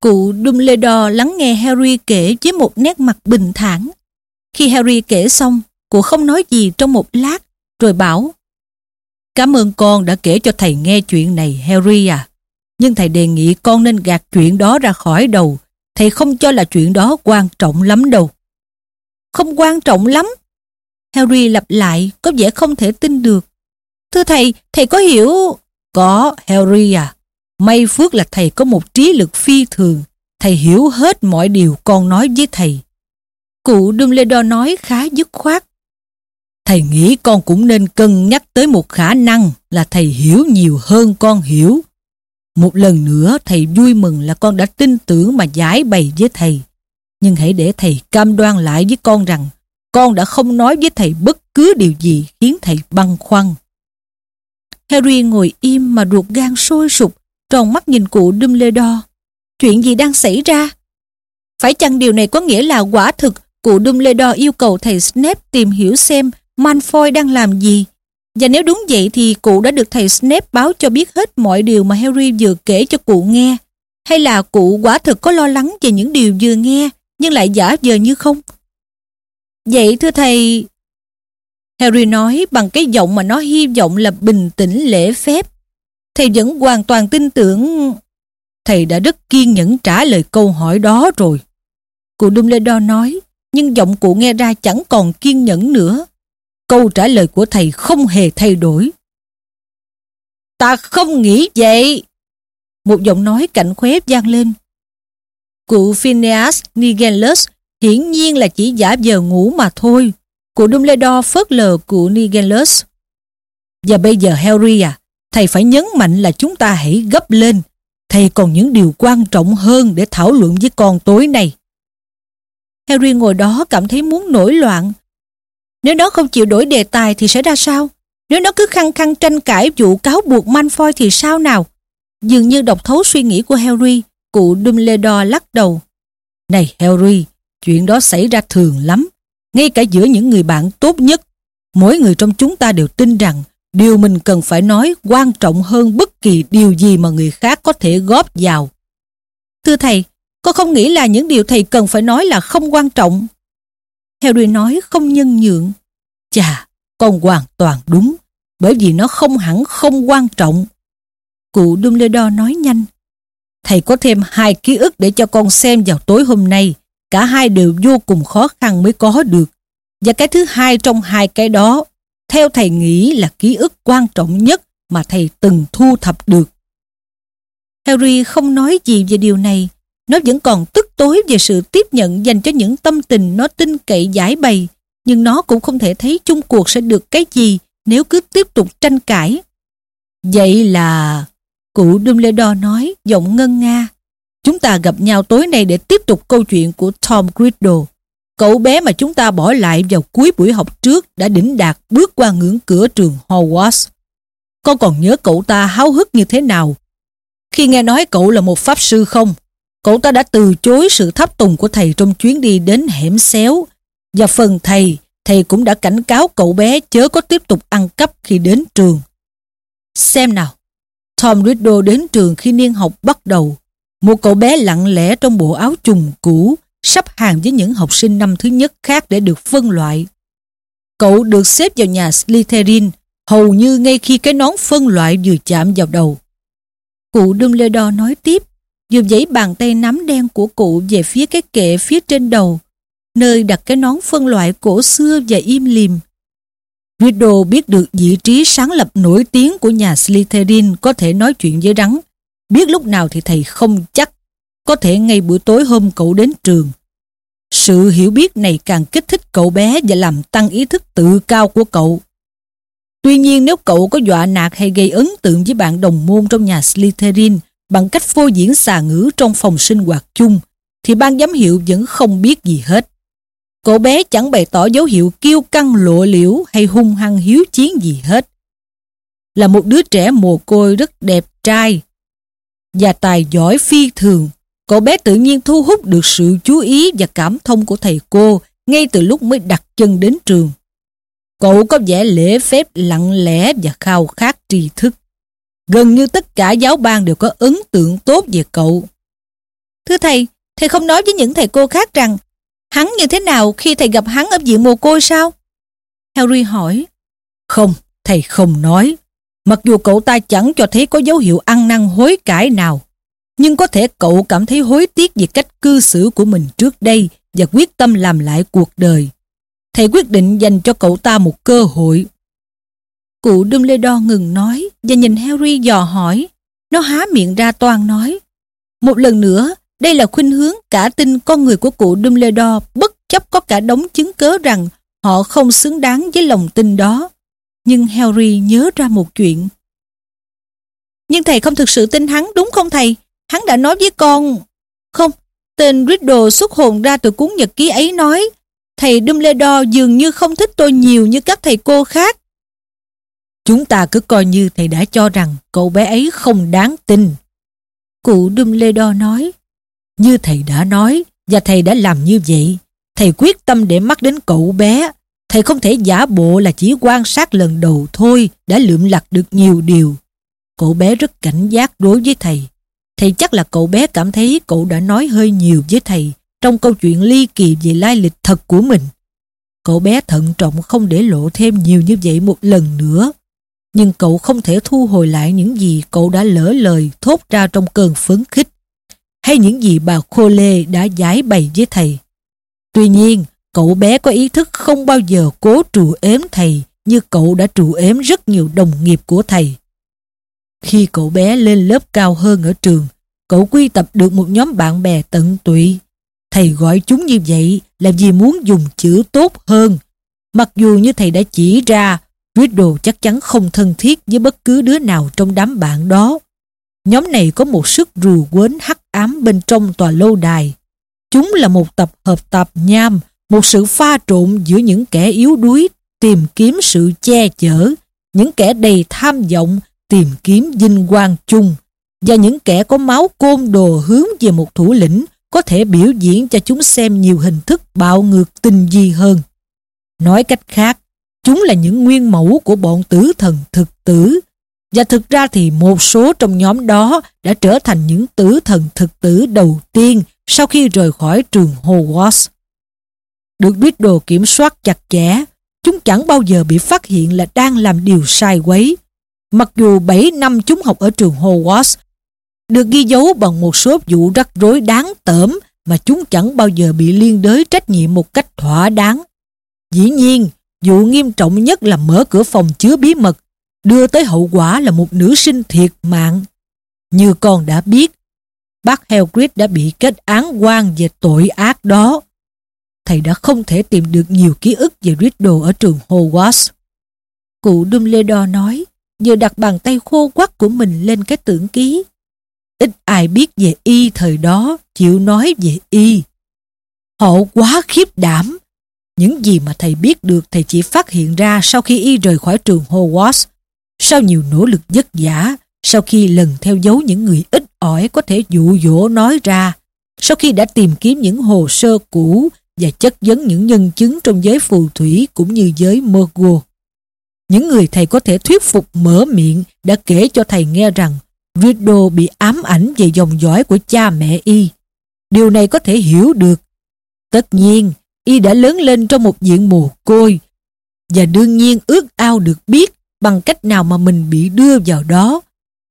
Cụ Dumbledore lắng nghe Harry kể với một nét mặt bình thản. Khi Harry kể xong, cụ không nói gì trong một lát, rồi bảo Cảm ơn con đã kể cho thầy nghe chuyện này, Harry à. Nhưng thầy đề nghị con nên gạt chuyện đó ra khỏi đầu. Thầy không cho là chuyện đó quan trọng lắm đâu. Không quan trọng lắm. Harry lặp lại, có vẻ không thể tin được. Thưa thầy, thầy có hiểu... Có, Harry à. May phước là thầy có một trí lực phi thường. Thầy hiểu hết mọi điều con nói với thầy. Cụ Dumbledore nói khá dứt khoát. Thầy nghĩ con cũng nên cân nhắc tới một khả năng là thầy hiểu nhiều hơn con hiểu. Một lần nữa thầy vui mừng là con đã tin tưởng mà giải bày với thầy. Nhưng hãy để thầy cam đoan lại với con rằng con đã không nói với thầy bất cứ điều gì khiến thầy băn khoăn. Harry ngồi im mà ruột gan sôi sục, tròn mắt nhìn cụ Dumbledore. Chuyện gì đang xảy ra? Phải chăng điều này có nghĩa là quả thực cụ Dumbledore yêu cầu thầy Snape tìm hiểu xem Malfoy đang làm gì? Và nếu đúng vậy thì cụ đã được thầy Snape báo cho biết hết mọi điều mà Harry vừa kể cho cụ nghe. Hay là cụ quả thực có lo lắng về những điều vừa nghe nhưng lại giả vờ như không? Vậy thưa thầy... Harry nói bằng cái giọng mà nó hy vọng là bình tĩnh lễ phép. Thầy vẫn hoàn toàn tin tưởng... Thầy đã rất kiên nhẫn trả lời câu hỏi đó rồi. Cụ Dumbledore nói, nhưng giọng cụ nghe ra chẳng còn kiên nhẫn nữa. Câu trả lời của thầy không hề thay đổi. Ta không nghĩ vậy. Một giọng nói cạnh khóe vang lên. Cụ Phineas Nigellus hiển nhiên là chỉ giả vờ ngủ mà thôi. Cụ Dumbledore phớt lờ cụ Nigellus. Và bây giờ Harry à, thầy phải nhấn mạnh là chúng ta hãy gấp lên. Thầy còn những điều quan trọng hơn để thảo luận với con tối nay. Harry ngồi đó cảm thấy muốn nổi loạn. Nếu nó không chịu đổi đề tài thì sẽ ra sao? Nếu nó cứ khăng khăng tranh cãi vụ cáo buộc Malfoy thì sao nào? Dường như đọc thấu suy nghĩ của Harry, cụ Dumbledore lắc đầu. Này Harry, chuyện đó xảy ra thường lắm. Ngay cả giữa những người bạn tốt nhất, mỗi người trong chúng ta đều tin rằng điều mình cần phải nói quan trọng hơn bất kỳ điều gì mà người khác có thể góp vào. Thưa thầy, con không nghĩ là những điều thầy cần phải nói là không quan trọng. Harry nói không nhân nhượng. Chà, con hoàn toàn đúng, bởi vì nó không hẳn không quan trọng. Cụ Dumbledore nói nhanh. Thầy có thêm hai ký ức để cho con xem vào tối hôm nay. Cả hai đều vô cùng khó khăn mới có được. Và cái thứ hai trong hai cái đó, theo thầy nghĩ là ký ức quan trọng nhất mà thầy từng thu thập được. Harry không nói gì về điều này. Nó vẫn còn tức tối về sự tiếp nhận dành cho những tâm tình nó tin cậy giải bày. Nhưng nó cũng không thể thấy chung cuộc sẽ được cái gì nếu cứ tiếp tục tranh cãi. Vậy là... Cụ Dumbledore nói, giọng ngân nga. Chúng ta gặp nhau tối nay để tiếp tục câu chuyện của Tom Riddle. Cậu bé mà chúng ta bỏ lại vào cuối buổi học trước đã đỉnh đạt bước qua ngưỡng cửa trường Hogwarts. Con còn nhớ cậu ta háo hức như thế nào? Khi nghe nói cậu là một pháp sư không? Cậu ta đã từ chối sự tháp tùng của thầy trong chuyến đi đến hẻm xéo. Và phần thầy, thầy cũng đã cảnh cáo cậu bé chớ có tiếp tục ăn cắp khi đến trường. Xem nào, Tom Riddle đến trường khi niên học bắt đầu. Một cậu bé lặng lẽ trong bộ áo trùng cũ, sắp hàng với những học sinh năm thứ nhất khác để được phân loại. Cậu được xếp vào nhà Slytherin hầu như ngay khi cái nón phân loại vừa chạm vào đầu. Cụ Dumbledore nói tiếp, vừa giấy bàn tay nắm đen của cụ về phía cái kệ phía trên đầu, nơi đặt cái nón phân loại cổ xưa và im lìm. Riddle biết được vị trí sáng lập nổi tiếng của nhà Slytherin có thể nói chuyện với rắn. Biết lúc nào thì thầy không chắc. Có thể ngay buổi tối hôm cậu đến trường. Sự hiểu biết này càng kích thích cậu bé và làm tăng ý thức tự cao của cậu. Tuy nhiên nếu cậu có dọa nạt hay gây ấn tượng với bạn đồng môn trong nhà Slytherin bằng cách phô diễn xà ngữ trong phòng sinh hoạt chung, thì ban giám hiệu vẫn không biết gì hết. Cậu bé chẳng bày tỏ dấu hiệu kiêu căng lộ liễu hay hung hăng hiếu chiến gì hết. Là một đứa trẻ mồ côi rất đẹp trai và tài giỏi phi thường, cậu bé tự nhiên thu hút được sự chú ý và cảm thông của thầy cô ngay từ lúc mới đặt chân đến trường. Cậu có vẻ lễ phép lặng lẽ và khao khát tri thức. Gần như tất cả giáo ban đều có ấn tượng tốt về cậu. Thưa thầy, thầy không nói với những thầy cô khác rằng Hắn như thế nào khi thầy gặp hắn ở viện mồ côi sao? Harry hỏi. Không, thầy không nói. Mặc dù cậu ta chẳng cho thấy có dấu hiệu ăn năn hối cải nào. Nhưng có thể cậu cảm thấy hối tiếc về cách cư xử của mình trước đây và quyết tâm làm lại cuộc đời. Thầy quyết định dành cho cậu ta một cơ hội. Cụ Dumbledore ngừng nói và nhìn Harry dò hỏi. Nó há miệng ra toan nói. Một lần nữa, đây là khuynh hướng cả tin con người của cụ Dumbledore bất chấp có cả đống chứng cớ rằng họ không xứng đáng với lòng tin đó. Nhưng Harry nhớ ra một chuyện. Nhưng thầy không thực sự tin hắn đúng không thầy? Hắn đã nói với con... Không, tên Riddle xuất hồn ra từ cuốn nhật ký ấy nói thầy Dumbledore dường như không thích tôi nhiều như các thầy cô khác. Chúng ta cứ coi như thầy đã cho rằng cậu bé ấy không đáng tin. Cụ Dumbledore nói như thầy đã nói và thầy đã làm như vậy. Thầy quyết tâm để mắt đến cậu bé. Thầy không thể giả bộ là chỉ quan sát lần đầu thôi đã lượm lặt được nhiều điều. Cậu bé rất cảnh giác đối với thầy. Thầy chắc là cậu bé cảm thấy cậu đã nói hơi nhiều với thầy trong câu chuyện ly kỳ về lai lịch thật của mình. Cậu bé thận trọng không để lộ thêm nhiều như vậy một lần nữa. Nhưng cậu không thể thu hồi lại những gì cậu đã lỡ lời thốt ra trong cơn phấn khích hay những gì bà Khô Lê đã giải bày với thầy. Tuy nhiên, cậu bé có ý thức không bao giờ cố trù ếm thầy như cậu đã trù ếm rất nhiều đồng nghiệp của thầy. Khi cậu bé lên lớp cao hơn ở trường, cậu quy tập được một nhóm bạn bè tận tụy. Thầy gọi chúng như vậy là vì muốn dùng chữ tốt hơn. Mặc dù như thầy đã chỉ ra, Riddle chắc chắn không thân thiết với bất cứ đứa nào trong đám bạn đó. Nhóm này có một sức rù quến hắc ám bên trong tòa lâu đài. Chúng là một tập hợp tạp nham, một sự pha trộn giữa những kẻ yếu đuối tìm kiếm sự che chở, những kẻ đầy tham vọng tìm kiếm vinh quang chung và những kẻ có máu côn đồ hướng về một thủ lĩnh có thể biểu diễn cho chúng xem nhiều hình thức bạo ngược tinh vi hơn. Nói cách khác, chúng là những nguyên mẫu của bọn tử thần thực tử và thực ra thì một số trong nhóm đó đã trở thành những tử thần thực tử đầu tiên sau khi rời khỏi trường Hogwarts. Được biết đồ kiểm soát chặt chẽ, chúng chẳng bao giờ bị phát hiện là đang làm điều sai quấy. Mặc dù 7 năm chúng học ở trường Hogwarts được ghi dấu bằng một số vụ rắc rối đáng tởm mà chúng chẳng bao giờ bị liên đới trách nhiệm một cách thỏa đáng. Dĩ nhiên, vụ nghiêm trọng nhất là mở cửa phòng chứa bí mật, đưa tới hậu quả là một nữ sinh thiệt mạng. Như con đã biết, bác Helgrid đã bị kết án quan về tội ác đó. Thầy đã không thể tìm được nhiều ký ức về Riddle ở trường Hogwarts. Cụ Dumbledore nói, vừa đặt bàn tay khô quắc của mình lên cái tưởng ký. Ít ai biết về y thời đó, chịu nói về y. Họ quá khiếp đảm. Những gì mà thầy biết được thầy chỉ phát hiện ra sau khi y rời khỏi trường Hogwarts. Sau nhiều nỗ lực vất vả, sau khi lần theo dấu những người ít ỏi có thể dụ dỗ nói ra, sau khi đã tìm kiếm những hồ sơ cũ và chất vấn những nhân chứng trong giới phù thủy cũng như giới Muggle. Những người thầy có thể thuyết phục mở miệng đã kể cho thầy nghe rằng Riddle bị ám ảnh về dòng dõi của cha mẹ y. Điều này có thể hiểu được. Tất nhiên, y đã lớn lên trong một diện mồ côi và đương nhiên ước ao được biết bằng cách nào mà mình bị đưa vào đó.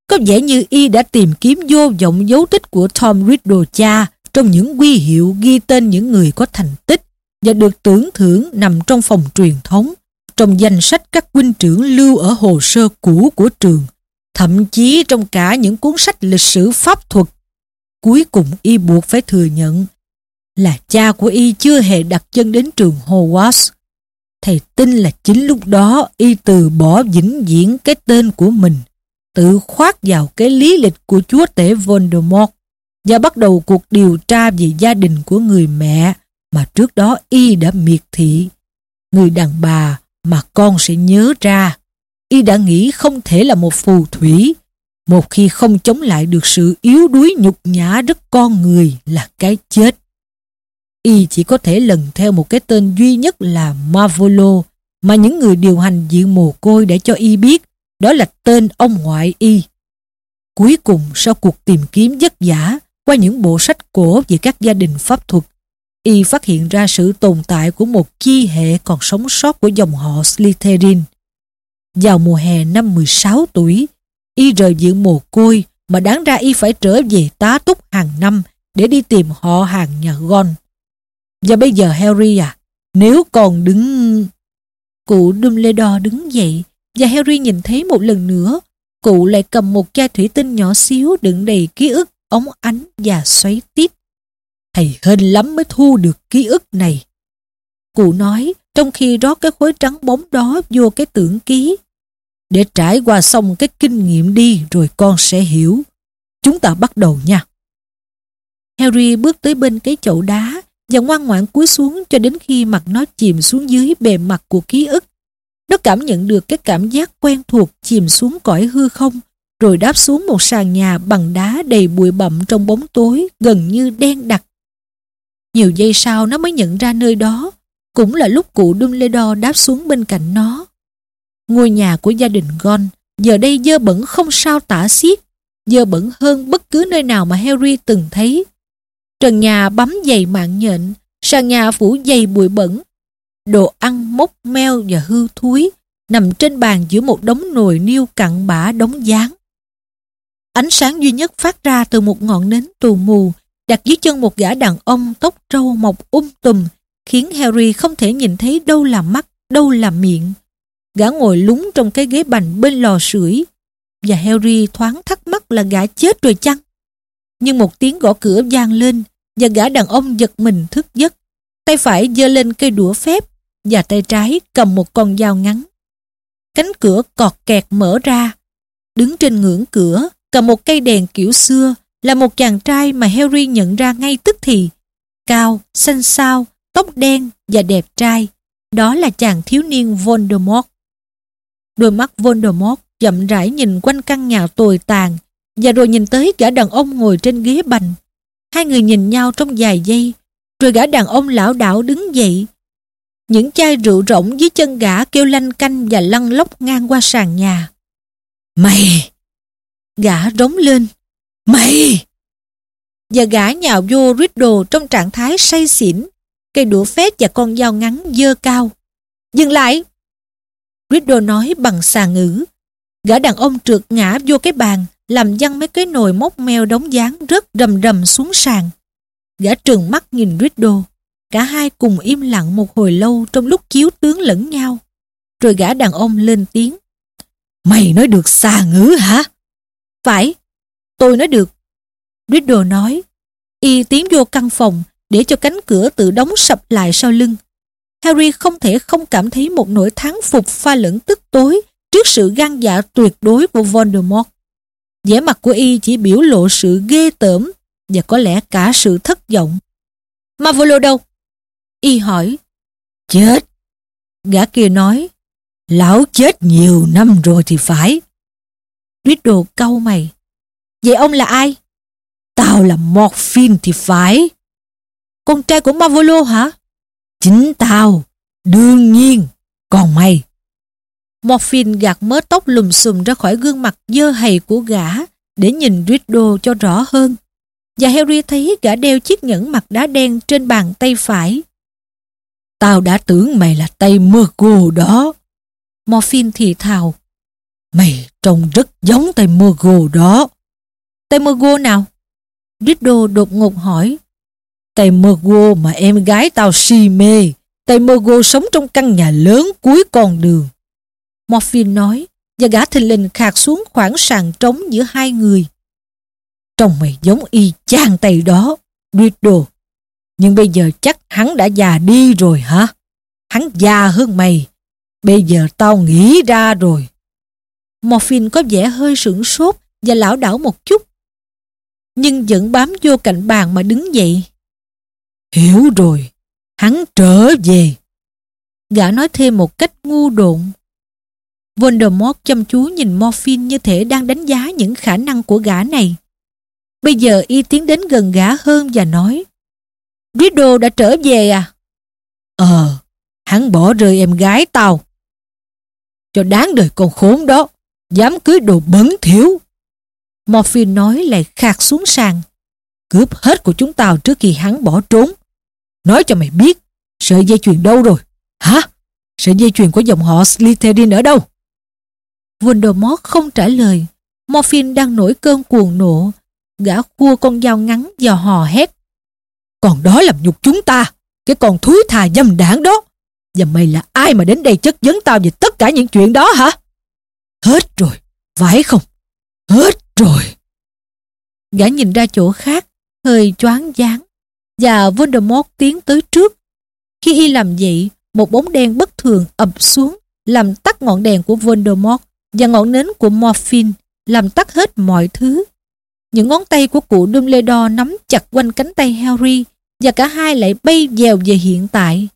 Có vẻ như y đã tìm kiếm vô vọng dấu tích của Tom Riddle cha trong những quy hiệu ghi tên những người có thành tích và được tưởng thưởng nằm trong phòng truyền thống, trong danh sách các huynh trưởng lưu ở hồ sơ cũ của trường thậm chí trong cả những cuốn sách lịch sử pháp thuật. Cuối cùng y buộc phải thừa nhận là cha của y chưa hề đặt chân đến trường Hogwarts. Thầy tin là chính lúc đó y từ bỏ vĩnh viễn cái tên của mình, tự khoác vào cái lý lịch của chúa tể Voldemort và bắt đầu cuộc điều tra về gia đình của người mẹ mà trước đó y đã miệt thị. Người đàn bà mà con sẽ nhớ ra, y đã nghĩ không thể là một phù thủy. Một khi không chống lại được sự yếu đuối nhục nhã rất con người là cái chết. Y chỉ có thể lần theo một cái tên duy nhất là Mavolo mà những người điều hành diện mồ côi để cho y biết, đó là tên ông ngoại y. Cuối cùng sau cuộc tìm kiếm vất vả qua những bộ sách cổ về các gia đình pháp thuật, y phát hiện ra sự tồn tại của một chi hệ còn sống sót của dòng họ Slytherin. Vào mùa hè năm 16 tuổi, y rời viện mồ côi mà đáng ra y phải trở về tá túc hàng năm để đi tìm họ hàng nhà Gon. Và bây giờ Harry à, nếu còn đứng... Cụ Dumbledore đứng dậy và Harry nhìn thấy một lần nữa cụ lại cầm một chai thủy tinh nhỏ xíu đựng đầy ký ức ống ánh và xoáy tít. Thầy hên lắm mới thu được ký ức này. Cụ nói, trong khi rót cái khối trắng bóng đó vô cái tưởng ký. Để trải qua xong cái kinh nghiệm đi rồi con sẽ hiểu. Chúng ta bắt đầu nha. Harry bước tới bên cái chậu đá và ngoan ngoãn cúi xuống cho đến khi mặt nó chìm xuống dưới bề mặt của ký ức. Nó cảm nhận được cái cảm giác quen thuộc chìm xuống cõi hư không rồi đáp xuống một sàn nhà bằng đá đầy bụi bặm trong bóng tối gần như đen đặc. Nhiều giây sau nó mới nhận ra nơi đó cũng là lúc cụ Dumbledore đáp xuống bên cạnh nó. Ngôi nhà của gia đình Gon giờ đây dơ bẩn không sao tả xiết, dơ bẩn hơn bất cứ nơi nào mà Harry từng thấy. Trần nhà bám dày mạng nhện, sàn nhà phủ dày bụi bẩn. Đồ ăn mốc meo và hư thối nằm trên bàn giữa một đống nồi niêu cặn bã đống dáng. Ánh sáng duy nhất phát ra từ một ngọn nến tù mù đặt dưới chân một gã đàn ông tóc trâu mọc um tùm khiến Harry không thể nhìn thấy đâu là mắt, đâu là miệng. Gã ngồi lúng trong cái ghế bành bên lò sưởi và Harry thoáng thắc mắc là gã chết rồi chăng? Nhưng một tiếng gõ cửa vang lên và gã đàn ông giật mình thức giấc. Tay phải giơ lên cây đũa phép và tay trái cầm một con dao ngắn. cánh cửa cọt kẹt mở ra. Đứng trên ngưỡng cửa, cầm một cây đèn kiểu xưa, là một chàng trai mà Harry nhận ra ngay tức thì. Cao, xanh xao, tóc đen và đẹp trai. Đó là chàng thiếu niên Voldemort. Đôi mắt Voldemort chậm rãi nhìn quanh căn nhà tồi tàn và rồi nhìn tới gã đàn ông ngồi trên ghế bành. Hai người nhìn nhau trong vài giây rồi gã đàn ông lão đảo đứng dậy. Những chai rượu rỗng dưới chân gã kêu lanh canh và lăn lóc ngang qua sàn nhà. Mày! Gã rống lên. Mày! Và gã nhào vô Riddle trong trạng thái say xỉn, cây đũa phép và con dao ngắn dơ cao. Dừng lại! Riddle nói bằng xà ngữ. Gã đàn ông trượt ngã vô cái bàn, làm văng mấy cái nồi móc meo đóng dáng rớt rầm rầm xuống sàn. Gã trừng mắt nhìn Riddle. Cả hai cùng im lặng một hồi lâu trong lúc chiếu tướng lẫn nhau. Rồi gã đàn ông lên tiếng. Mày nói được xà ngữ hả? Phải, tôi nói được. Riddle nói. Y tiến vô căn phòng để cho cánh cửa tự đóng sập lại sau lưng. Harry không thể không cảm thấy một nỗi thắng phục pha lẫn tức tối trước sự gan dạ tuyệt đối của Voldemort. vẻ mặt của y chỉ biểu lộ sự ghê tởm và có lẽ cả sự thất vọng. Marvolo đâu? Y hỏi. Chết. Gã kia nói. Lão chết nhiều năm rồi thì phải. Riddle cau mày. Vậy ông là ai? Tao là Morphin thì phải. Con trai của Marvolo hả? Chính tao. Đương nhiên. Còn mày? Morphin gạt mớ tóc lùm xùm ra khỏi gương mặt dơ hầy của gã, để nhìn Riddle cho rõ hơn. Và Harry thấy gã đeo chiếc nhẫn mặt đá đen trên bàn tay phải. Tao đã tưởng mày là tay mơ cô đó. Morphin thì thào. Mày trông rất giống tay Murgo đó. Tay Murgo nào? Riddle đột ngột hỏi. Tay Murgo mà em gái tao si mê. Tay Murgo sống trong căn nhà lớn cuối con đường. Morphine nói và gã thình lình khạc xuống khoảng sàn trống giữa hai người. Trông mày giống y chang tay đó, Riddle. Nhưng bây giờ chắc hắn đã già đi rồi hả? Hắn già hơn mày. Bây giờ tao nghĩ ra rồi. Morphine có vẻ hơi sửng sốt và lão đảo một chút. Nhưng vẫn bám vô cạnh bàn mà đứng dậy. Hiểu rồi, hắn trở về. Gã nói thêm một cách ngu độn. Voldemort chăm chú nhìn Morphine như thể đang đánh giá những khả năng của gã này. Bây giờ y tiến đến gần gã hơn và nói Riddle đã trở về à? Ờ, hắn bỏ rơi em gái tao. Cho đáng đời con khốn đó, dám cưới đồ bẩn thiếu. Morphine nói lại khạc xuống sàn. Cướp hết của chúng tao trước khi hắn bỏ trốn. Nói cho mày biết, sợi dây chuyền đâu rồi? Hả? Sợi dây chuyền của dòng họ Slytherin ở đâu? Voldemort không trả lời. Morphin đang nổi cơn cuồng nộ Gã cua con dao ngắn và hò hét. Còn đó làm nhục chúng ta, cái con thúi thà dâm đảng đó. Và mày là ai mà đến đây chất vấn tao về tất cả những chuyện đó hả? Hết rồi, phải không? Hết rồi. Gã nhìn ra chỗ khác, hơi choáng váng. Và Voldemort tiến tới trước. Khi y làm vậy, một bóng đen bất thường ập xuống, làm tắt ngọn đèn của Voldemort và ngọn nến của Morphine, làm tắt hết mọi thứ. Những ngón tay của cụ Dumbledore nắm chặt quanh cánh tay Harry và cả hai lại bay dèo về hiện tại.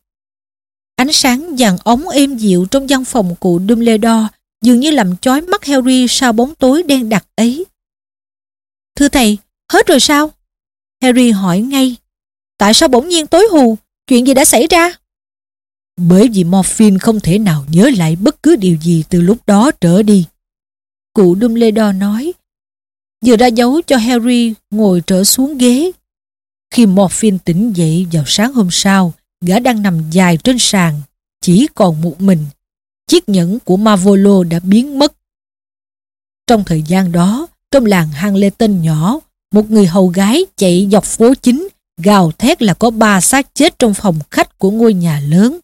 Ánh sáng vàng ống êm dịu trong văn phòng cụ Dumbledore dường như làm chói mắt Harry sau bóng tối đen đặc ấy. Thưa thầy, hết rồi sao? Harry hỏi ngay. Tại sao bỗng nhiên tối hù? Chuyện gì đã xảy ra? Bởi vì Morphin không thể nào nhớ lại bất cứ điều gì từ lúc đó trở đi. Cụ Dumbledore nói vừa ra dấu cho Harry ngồi trở xuống ghế. Khi Morphin tỉnh dậy vào sáng hôm sau, gã đang nằm dài trên sàn, chỉ còn một mình. Chiếc nhẫn của Mavolo đã biến mất. Trong thời gian đó, trong làng hang lê tên nhỏ, một người hầu gái chạy dọc phố chính, gào thét là có ba xác chết trong phòng khách của ngôi nhà lớn.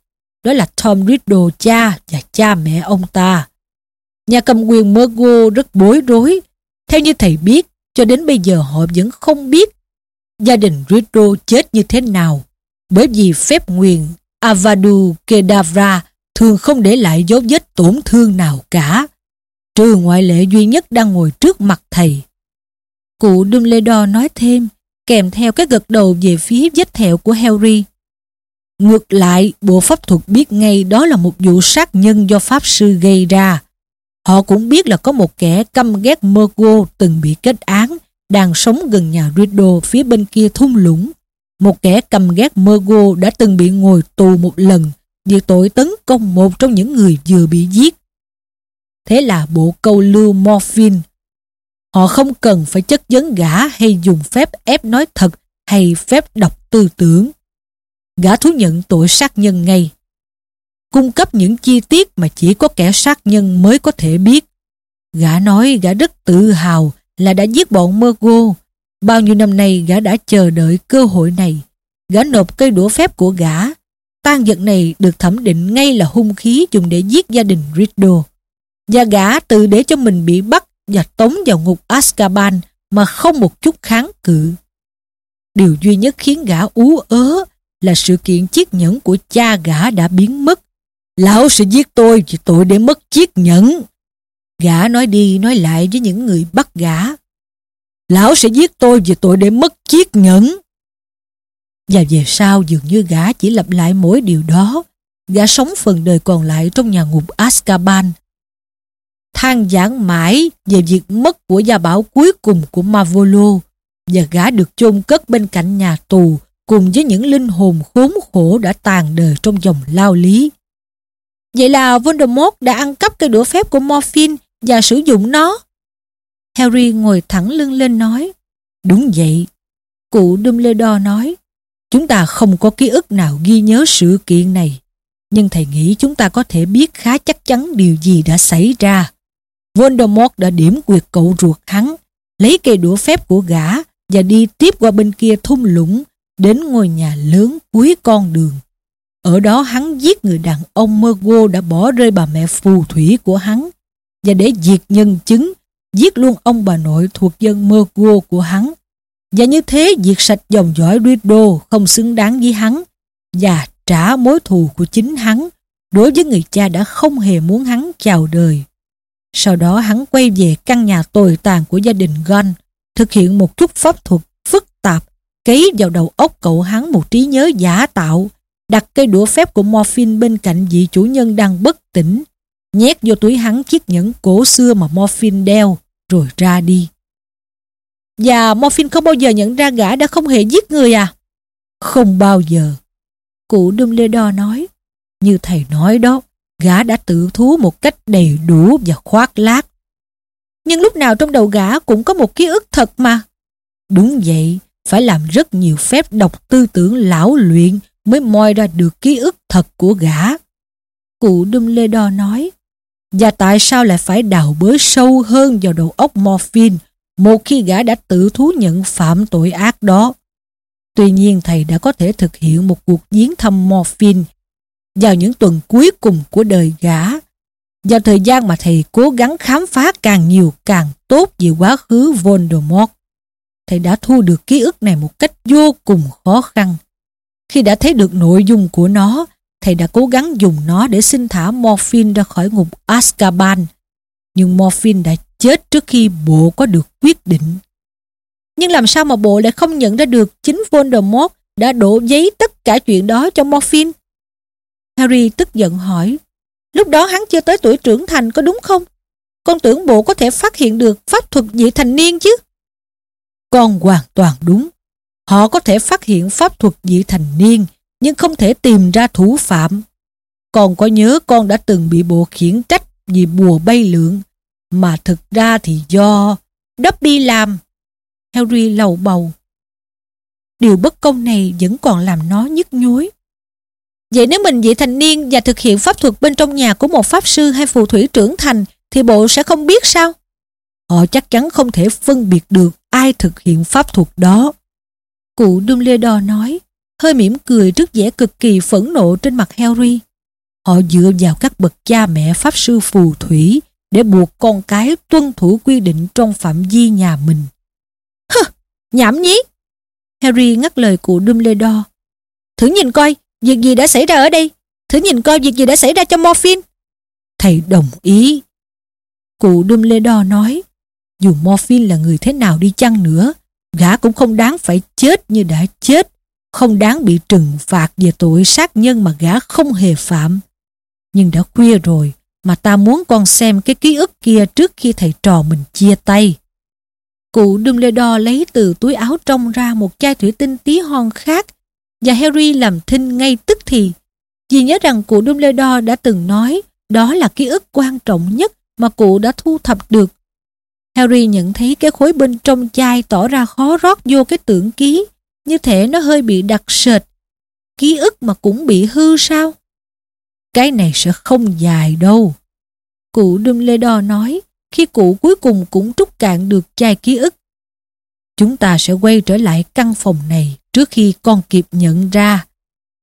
Đó là Tom Riddle cha và cha mẹ ông ta. Nhà cầm quyền Mergo rất bối rối theo như thầy biết, cho đến bây giờ họ vẫn không biết gia đình Riddle chết như thế nào bởi vì phép nguyền Avadu Kedavra thường không để lại dấu vết tổn thương nào cả, trừ ngoại lệ duy nhất đang ngồi trước mặt thầy. Cụ Dumbledore nói thêm, kèm theo cái gật đầu về phía vết thẹo của Harry. Ngược lại, bộ pháp thuật biết ngay đó là một vụ sát nhân do pháp sư gây ra. Họ cũng biết là có một kẻ căm ghét Mergo từng bị kết án, đang sống gần nhà Riddle phía bên kia thung lũng. Một kẻ căm ghét Mergo đã từng bị ngồi tù một lần vì tội tấn công một trong những người vừa bị giết. Thế là bộ câu lưu morphine. Họ không cần phải chất vấn gã hay dùng phép ép nói thật hay phép đọc tư tưởng. Gã thú nhận tội sát nhân ngay. Cung cấp những chi tiết mà chỉ có kẻ sát nhân mới có thể biết. Gã nói gã rất tự hào là đã giết bọn Murgo. Bao nhiêu năm nay gã đã chờ đợi cơ hội này. Gã nộp cây đũa phép của gã. Tan vật này được thẩm định ngay là hung khí dùng để giết gia đình Riddle. Và gã tự để cho mình bị bắt và tống vào ngục Azkaban mà không một chút kháng cự. Điều duy nhất khiến gã ú ớ là sự kiện chiếc nhẫn của cha gã đã biến mất. Lão sẽ giết tôi vì tội để mất chiếc nhẫn. Gã nói đi nói lại với những người bắt gã. Lão sẽ giết tôi vì tội để mất chiếc nhẫn. Và về sau dường như gã chỉ lặp lại mỗi điều đó. Gã sống phần đời còn lại trong nhà ngục Azkaban. Than giảng mãi về việc mất của gia bảo cuối cùng của Mavolo và gã được chôn cất bên cạnh nhà tù cùng với những linh hồn khốn khổ đã tàn đời trong dòng lao lý. Vậy là Voldemort đã ăn cắp cây đũa phép của Morfin và sử dụng nó. Harry ngồi thẳng lưng lên nói. Đúng vậy. Cụ Dumbledore nói. Chúng ta không có ký ức nào ghi nhớ sự kiện này. Nhưng thầy nghĩ chúng ta có thể biết khá chắc chắn điều gì đã xảy ra. Voldemort đã điểm quyệt cậu ruột hắn, lấy cây đũa phép của gã và đi tiếp qua bên kia thung lũng đến ngôi nhà lớn cuối con đường. Ở đó hắn giết người đàn ông Mergo đã bỏ rơi bà mẹ phù thủy của hắn và để diệt nhân chứng, giết luôn ông bà nội thuộc dân Mergo của hắn. Và như thế diệt sạch dòng dõi Riddle không xứng đáng với hắn và trả mối thù của chính hắn đối với người cha đã không hề muốn hắn chào đời. Sau đó hắn quay về căn nhà tồi tàn của gia đình Gunn, thực hiện một chút pháp thuật phức tạp cấy vào đầu óc cậu hắn một trí nhớ giả tạo, đặt cây đũa phép của Morphin bên cạnh vị chủ nhân đang bất tỉnh, nhét vô túi hắn chiếc nhẫn cổ xưa mà Morphin đeo, rồi ra đi. Và Morphin không bao giờ nhận ra gã đã không hề giết người à? Không bao giờ. Cụ Dumbledore nói, như thầy nói đó, gã đã tự thú một cách đầy đủ và khoác lác. Nhưng lúc nào trong đầu gã cũng có một ký ức thật mà. Đúng vậy, phải làm rất nhiều phép đọc tư tưởng lão luyện mới moi ra được ký ức thật của gã. Cụ Dumbledore nói, và tại sao lại phải đào bới sâu hơn vào đầu óc Morphine một khi gã đã tự thú nhận phạm tội ác đó. Tuy nhiên thầy đã có thể thực hiện một cuộc viếng thăm Morphine vào những tuần cuối cùng của đời gã. Vào thời gian mà thầy cố gắng khám phá càng nhiều càng tốt về quá khứ Voldemort thầy đã thu được ký ức này một cách vô cùng khó khăn. Khi đã thấy được nội dung của nó, thầy đã cố gắng dùng nó để xin thả Morphine ra khỏi ngục Azkaban. Nhưng Morphine đã chết trước khi bộ có được quyết định. Nhưng làm sao mà bộ lại không nhận ra được chính Voldemort đã đổ giấy tất cả chuyện đó cho Morphin? Harry tức giận hỏi. Lúc đó hắn chưa tới tuổi trưởng thành có đúng không? Con tưởng bộ có thể phát hiện được pháp thuật dị thành niên chứ? Con hoàn toàn đúng. Họ có thể phát hiện pháp thuật dị thành niên, nhưng không thể tìm ra thủ phạm. Con có nhớ con đã từng bị bộ khiển trách vì bùa bay lượn, mà thực ra thì do Dobby làm. Harry lầu bầu. Điều bất công này vẫn còn làm nó nhức nhối. Vậy nếu mình vị thành niên và thực hiện pháp thuật bên trong nhà của một pháp sư hay phù thủy trưởng thành thì bộ sẽ không biết sao? Họ chắc chắn không thể phân biệt được ai thực hiện pháp thuật đó. Cụ Dumbledore nói, hơi mỉm cười trước vẻ cực kỳ phẫn nộ trên mặt Harry. Họ dựa vào các bậc cha mẹ pháp sư phù thủy để buộc con cái tuân thủ quy định trong phạm vi nhà mình. Hơ, nhảm nhí! Harry ngắt lời cụ Dumbledore. Thử nhìn coi, việc gì đã xảy ra ở đây? thử nhìn coi việc gì đã xảy ra cho Morphin? Thầy đồng ý. Cụ Dumbledore nói, dù Morphin là người thế nào đi chăng nữa, gã cũng không đáng phải chết như đã chết, không đáng bị trừng phạt về tội sát nhân mà gã không hề phạm. Nhưng đã khuya rồi, mà ta muốn con xem cái ký ức kia trước khi thầy trò mình chia tay. Cụ Dumbledore lấy từ túi áo trong ra một chai thủy tinh tí hon khác và Harry làm thinh ngay tức thì. Vì nhớ rằng cụ Dumbledore đã từng nói đó là ký ức quan trọng nhất mà cụ đã thu thập được. Harry nhận thấy cái khối bên trong chai tỏ ra khó rót vô cái tưởng ký, như thể nó hơi bị đặc sệt. Ký ức mà cũng bị hư sao? Cái này sẽ không dài đâu. Cụ Dumbledore nói, khi cụ cuối cùng cũng trút cạn được chai ký ức. Chúng ta sẽ quay trở lại căn phòng này trước khi con kịp nhận ra.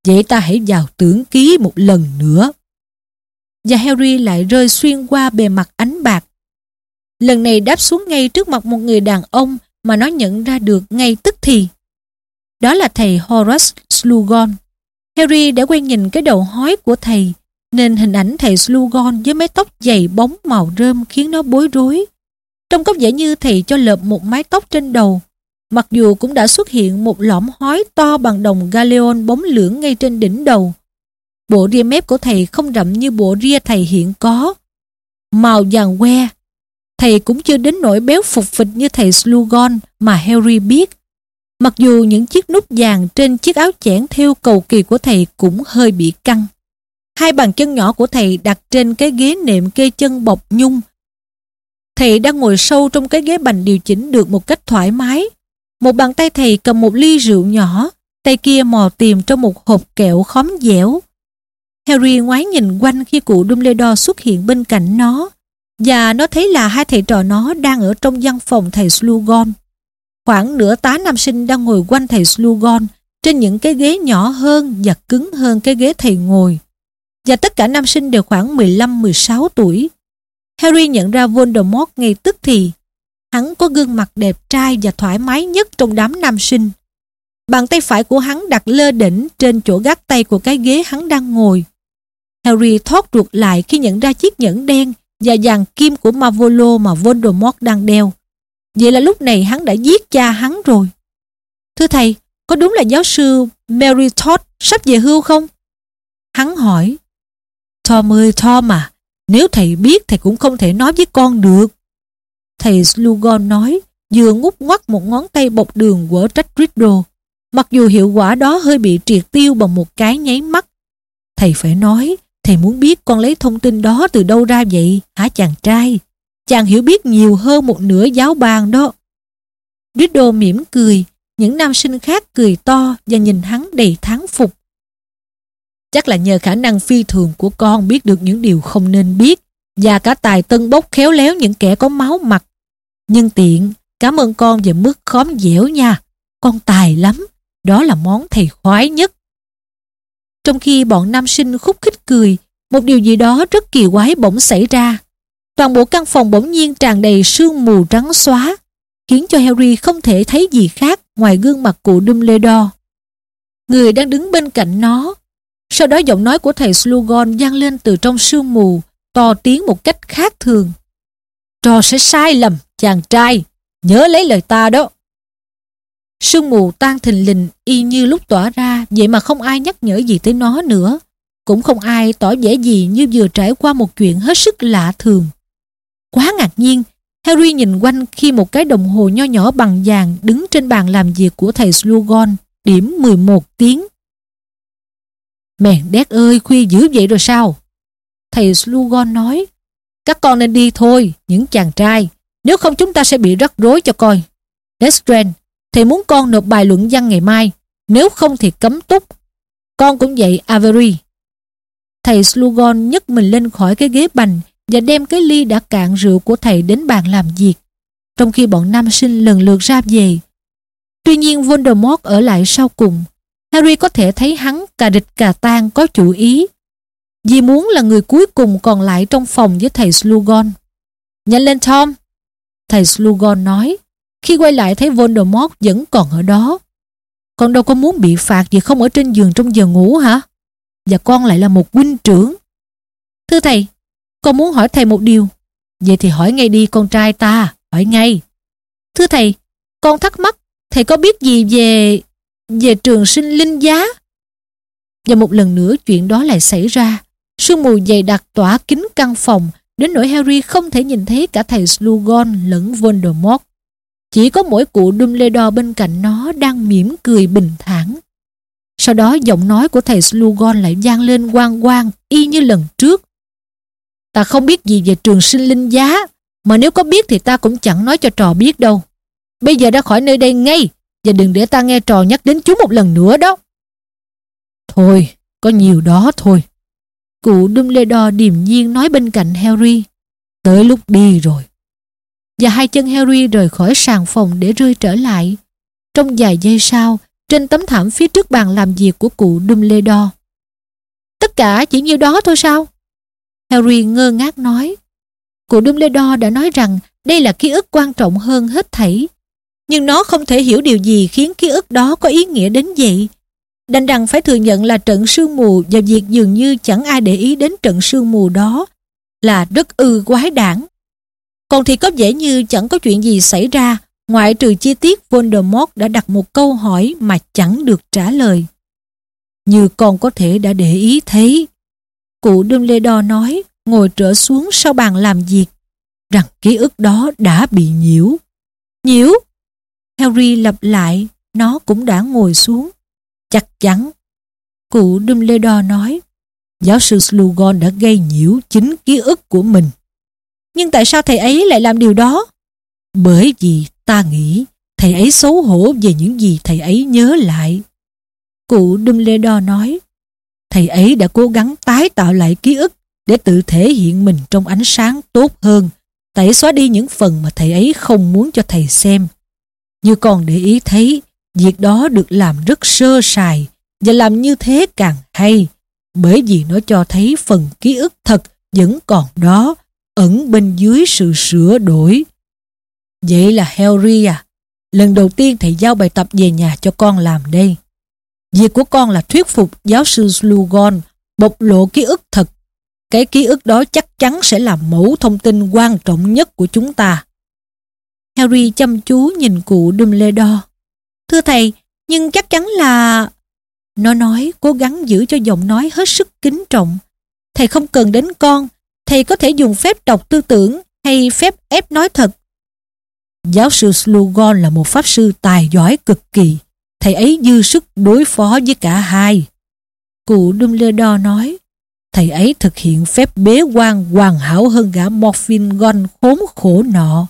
Vậy ta hãy vào tưởng ký một lần nữa. Và Harry lại rơi xuyên qua bề mặt ánh bạc. Lần này đáp xuống ngay trước mặt một người đàn ông mà nó nhận ra được ngay tức thì. Đó là thầy Horace Slughorn. Harry đã quen nhìn cái đầu hói của thầy nên hình ảnh thầy Slughorn với mái tóc dày bóng màu rơm khiến nó bối rối. Trông có vẻ như thầy cho lợp một mái tóc trên đầu, mặc dù cũng đã xuất hiện một lõm hói to bằng đồng galeon bóng lưỡng ngay trên đỉnh đầu. Bộ ria mép của thầy không rậm như bộ ria thầy hiện có. Màu vàng que, thầy cũng chưa đến nỗi béo phục phịch như thầy Slughorn mà Harry biết. Mặc dù những chiếc nút vàng trên chiếc áo chẽn theo cầu kỳ của thầy cũng hơi bị căng. Hai bàn chân nhỏ của thầy đặt trên cái ghế nệm kê chân bọc nhung. Thầy đang ngồi sâu trong cái ghế bành điều chỉnh được một cách thoải mái. Một bàn tay thầy cầm một ly rượu nhỏ, tay kia mò tìm trong một hộp kẹo khóm dẻo. Harry ngoái nhìn quanh khi cụ Dumbledore xuất hiện bên cạnh nó và nó thấy là hai thầy trò nó đang ở trong văn phòng thầy Slughorn. Khoảng nửa tá nam sinh đang ngồi quanh thầy Slughorn trên những cái ghế nhỏ hơn và cứng hơn cái ghế thầy ngồi và tất cả nam sinh đều khoảng 15-16 tuổi. Harry nhận ra Voldemort ngay tức thì. Hắn có gương mặt đẹp trai và thoải mái nhất trong đám nam sinh. Bàn tay phải của hắn đặt lơ đỉnh trên chỗ gác tay của cái ghế hắn đang ngồi. Harry thoát ruột lại khi nhận ra chiếc nhẫn đen và vàng kim của Mavolo mà Voldemort đang đeo. Vậy là lúc này hắn đã giết cha hắn rồi. Thưa thầy, có đúng là giáo sư Mary Todd sắp về hưu không? Hắn hỏi. Tom ơi Tom à, nếu thầy biết thầy cũng không thể nói với con được. Thầy Slugon nói, vừa ngút ngoắt một ngón tay bọc đường của trách Riddle. Mặc dù hiệu quả đó hơi bị triệt tiêu bằng một cái nháy mắt. Thầy phải nói, thầy muốn biết con lấy thông tin đó từ đâu ra vậy, hả chàng trai? Chàng hiểu biết nhiều hơn một nửa giáo bàn đó. Riddle mỉm cười, những nam sinh khác cười to và nhìn hắn đầy tháng phục. Chắc là nhờ khả năng phi thường của con biết được những điều không nên biết và cả tài tân bốc khéo léo những kẻ có máu mặt. Nhân tiện, cảm ơn con về mức khóm dẻo nha. Con tài lắm. Đó là món thầy khoái nhất. Trong khi bọn nam sinh khúc khích cười, một điều gì đó rất kỳ quái bỗng xảy ra. Toàn bộ căn phòng bỗng nhiên tràn đầy sương mù trắng xóa, khiến cho Harry không thể thấy gì khác ngoài gương mặt cụ Dumbledore. Người đang đứng bên cạnh nó sau đó giọng nói của thầy Slughorn vang lên từ trong sương mù, to tiếng một cách khác thường. Trò sẽ sai lầm, chàng trai, nhớ lấy lời ta đó. Sương mù tan thình lình y như lúc tỏa ra, vậy mà không ai nhắc nhở gì tới nó nữa. Cũng không ai tỏ vẻ gì như vừa trải qua một chuyện hết sức lạ thường. Quá ngạc nhiên, Harry nhìn quanh khi một cái đồng hồ nho nhỏ bằng vàng đứng trên bàn làm việc của thầy Slughorn, điểm 11 tiếng. Mèn đét ơi, khuya dữ vậy rồi sao? Thầy Slughorn nói, các con nên đi thôi, những chàng trai. Nếu không chúng ta sẽ bị rắc rối cho coi. Lestrange, thầy muốn con nộp bài luận văn ngày mai. Nếu không thì cấm túc. Con cũng vậy, Avery. Thầy Slughorn nhấc mình lên khỏi cái ghế bành và đem cái ly đã cạn rượu của thầy đến bàn làm việc. Trong khi bọn nam sinh lần lượt ra về. Tuy nhiên Voldemort ở lại sau cùng Harry có thể thấy hắn cà địch cà tan có chủ ý. Vì muốn là người cuối cùng còn lại trong phòng với thầy Slughorn. Nhanh lên Tom! Thầy Slughorn nói, khi quay lại thấy Voldemort vẫn còn ở đó. Con đâu có muốn bị phạt vì không ở trên giường trong giờ ngủ hả? và con lại là một huynh trưởng. Thưa thầy, con muốn hỏi thầy một điều. Vậy thì hỏi ngay đi con trai ta, hỏi ngay. Thưa thầy, con thắc mắc, thầy có biết gì về về trường sinh linh giá? Và một lần nữa chuyện đó lại xảy ra. Sương mù dày đặc tỏa kín căn phòng, đến nỗi Harry không thể nhìn thấy cả thầy Slughorn lẫn Voldemort. Chỉ có mỗi cụ Dumbledore bên cạnh nó đang mỉm cười bình thản. Sau đó giọng nói của thầy Slughorn lại vang lên quang quang y như lần trước. Ta không biết gì về trường sinh linh giá, mà nếu có biết thì ta cũng chẳng nói cho trò biết đâu. Bây giờ ra khỏi nơi đây ngay, và đừng để ta nghe trò nhắc đến chúng một lần nữa đó. Thôi, có nhiều đó thôi. Cụ Dumbledore điềm nhiên nói bên cạnh Harry. Tới lúc đi rồi. Và hai chân Harry rời khỏi sàn phòng để rơi trở lại. Trong vài giây sau, trên tấm thảm phía trước bàn làm việc của cụ Dumbledore. Tất cả chỉ nhiêu đó thôi sao? Harry ngơ ngác nói. Cụ Dumbledore đã nói rằng đây là ký ức quan trọng hơn hết thảy. Nhưng nó không thể hiểu điều gì khiến ký ức đó có ý nghĩa đến vậy. Đành rằng phải thừa nhận là trận sương mù và việc dường như chẳng ai để ý đến trận sương mù đó là rất ư quái đản. Còn thì có vẻ như chẳng có chuyện gì xảy ra, ngoại trừ chi tiết Voldemort đã đặt một câu hỏi mà chẳng được trả lời. Như con có thể đã để ý thấy. Cụ Dumbledore nói, ngồi trở xuống sau bàn làm việc, rằng ký ức đó đã bị nhiễu. Nhiễu? Harry lặp lại, nó cũng đã ngồi xuống. Chắc chắn. Cụ Dumbledore nói, giáo sư Slughorn đã gây nhiễu chính ký ức của mình. Nhưng tại sao thầy ấy lại làm điều đó? Bởi vì ta nghĩ thầy ấy xấu hổ về những gì thầy ấy nhớ lại. Cụ Dumbledore nói, thầy ấy đã cố gắng tái tạo lại ký ức để tự thể hiện mình trong ánh sáng tốt hơn, tẩy xóa đi những phần mà thầy ấy không muốn cho thầy xem. Như con để ý thấy, việc đó được làm rất sơ sài và làm như thế càng hay, bởi vì nó cho thấy phần ký ức thật vẫn còn đó, ẩn bên dưới sự sửa đổi. Vậy là Harry à, lần đầu tiên thầy giao bài tập về nhà cho con làm đây. Việc của con là thuyết phục giáo sư Slughorn bộc lộ ký ức thật. Cái ký ức đó chắc chắn sẽ là mẫu thông tin quan trọng nhất của chúng ta. Harry chăm chú nhìn cụ Dumbledore. Thưa thầy, nhưng chắc chắn là... Nó nói cố gắng giữ cho giọng nói hết sức kính trọng. Thầy không cần đến con, thầy có thể dùng phép đọc tư tưởng hay phép ép nói thật. Giáo sư Slughorn là một pháp sư tài giỏi cực kỳ. Thầy ấy dư sức đối phó với cả hai. Cụ Dumbledore nói, thầy ấy thực hiện phép bế quan hoàn hảo hơn gã Morphin Gon khốn khổ nọ.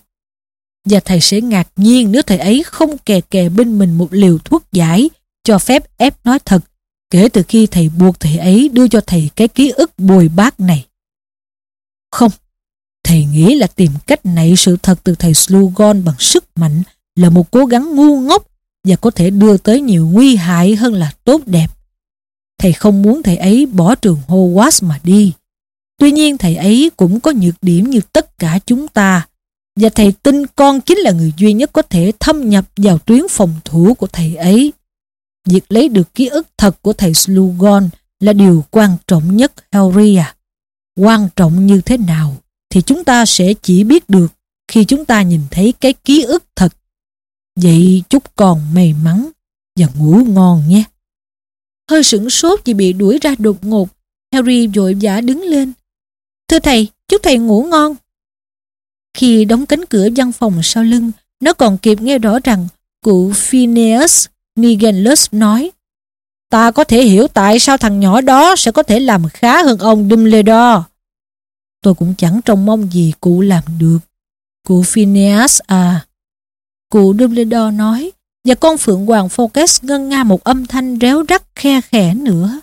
Và thầy sẽ ngạc nhiên nếu thầy ấy không kè kè bên mình một liều thuốc giải cho phép ép nói thật kể từ khi thầy buộc thầy ấy đưa cho thầy cái ký ức bồi bát này. Không, thầy nghĩ là tìm cách nảy sự thật từ thầy Slughorn bằng sức mạnh là một cố gắng ngu ngốc và có thể đưa tới nhiều nguy hại hơn là tốt đẹp. Thầy không muốn thầy ấy bỏ trường Hogwarts mà đi. Tuy nhiên thầy ấy cũng có nhược điểm như tất cả chúng ta và thầy tin con chính là người duy nhất có thể thâm nhập vào tuyến phòng thủ của thầy ấy. Việc lấy được ký ức thật của thầy Slughorn là điều quan trọng nhất Harry à. Quan trọng như thế nào thì chúng ta sẽ chỉ biết được khi chúng ta nhìn thấy cái ký ức thật. Vậy chúc con may mắn và ngủ ngon nhé. Hơi sửng sốt vì bị đuổi ra đột ngột, Harry vội vã đứng lên. Thưa thầy, chúc thầy ngủ ngon. Khi đóng cánh cửa văn phòng sau lưng, nó còn kịp nghe rõ rằng cụ Phineas Nigelus nói Ta có thể hiểu tại sao thằng nhỏ đó sẽ có thể làm khá hơn ông Dumbledore. Tôi cũng chẳng trông mong gì cụ làm được. Cụ Phineas à. Cụ Dumbledore nói và con Phượng Hoàng Focus ngân nga một âm thanh réo rắt khe khẽ nữa.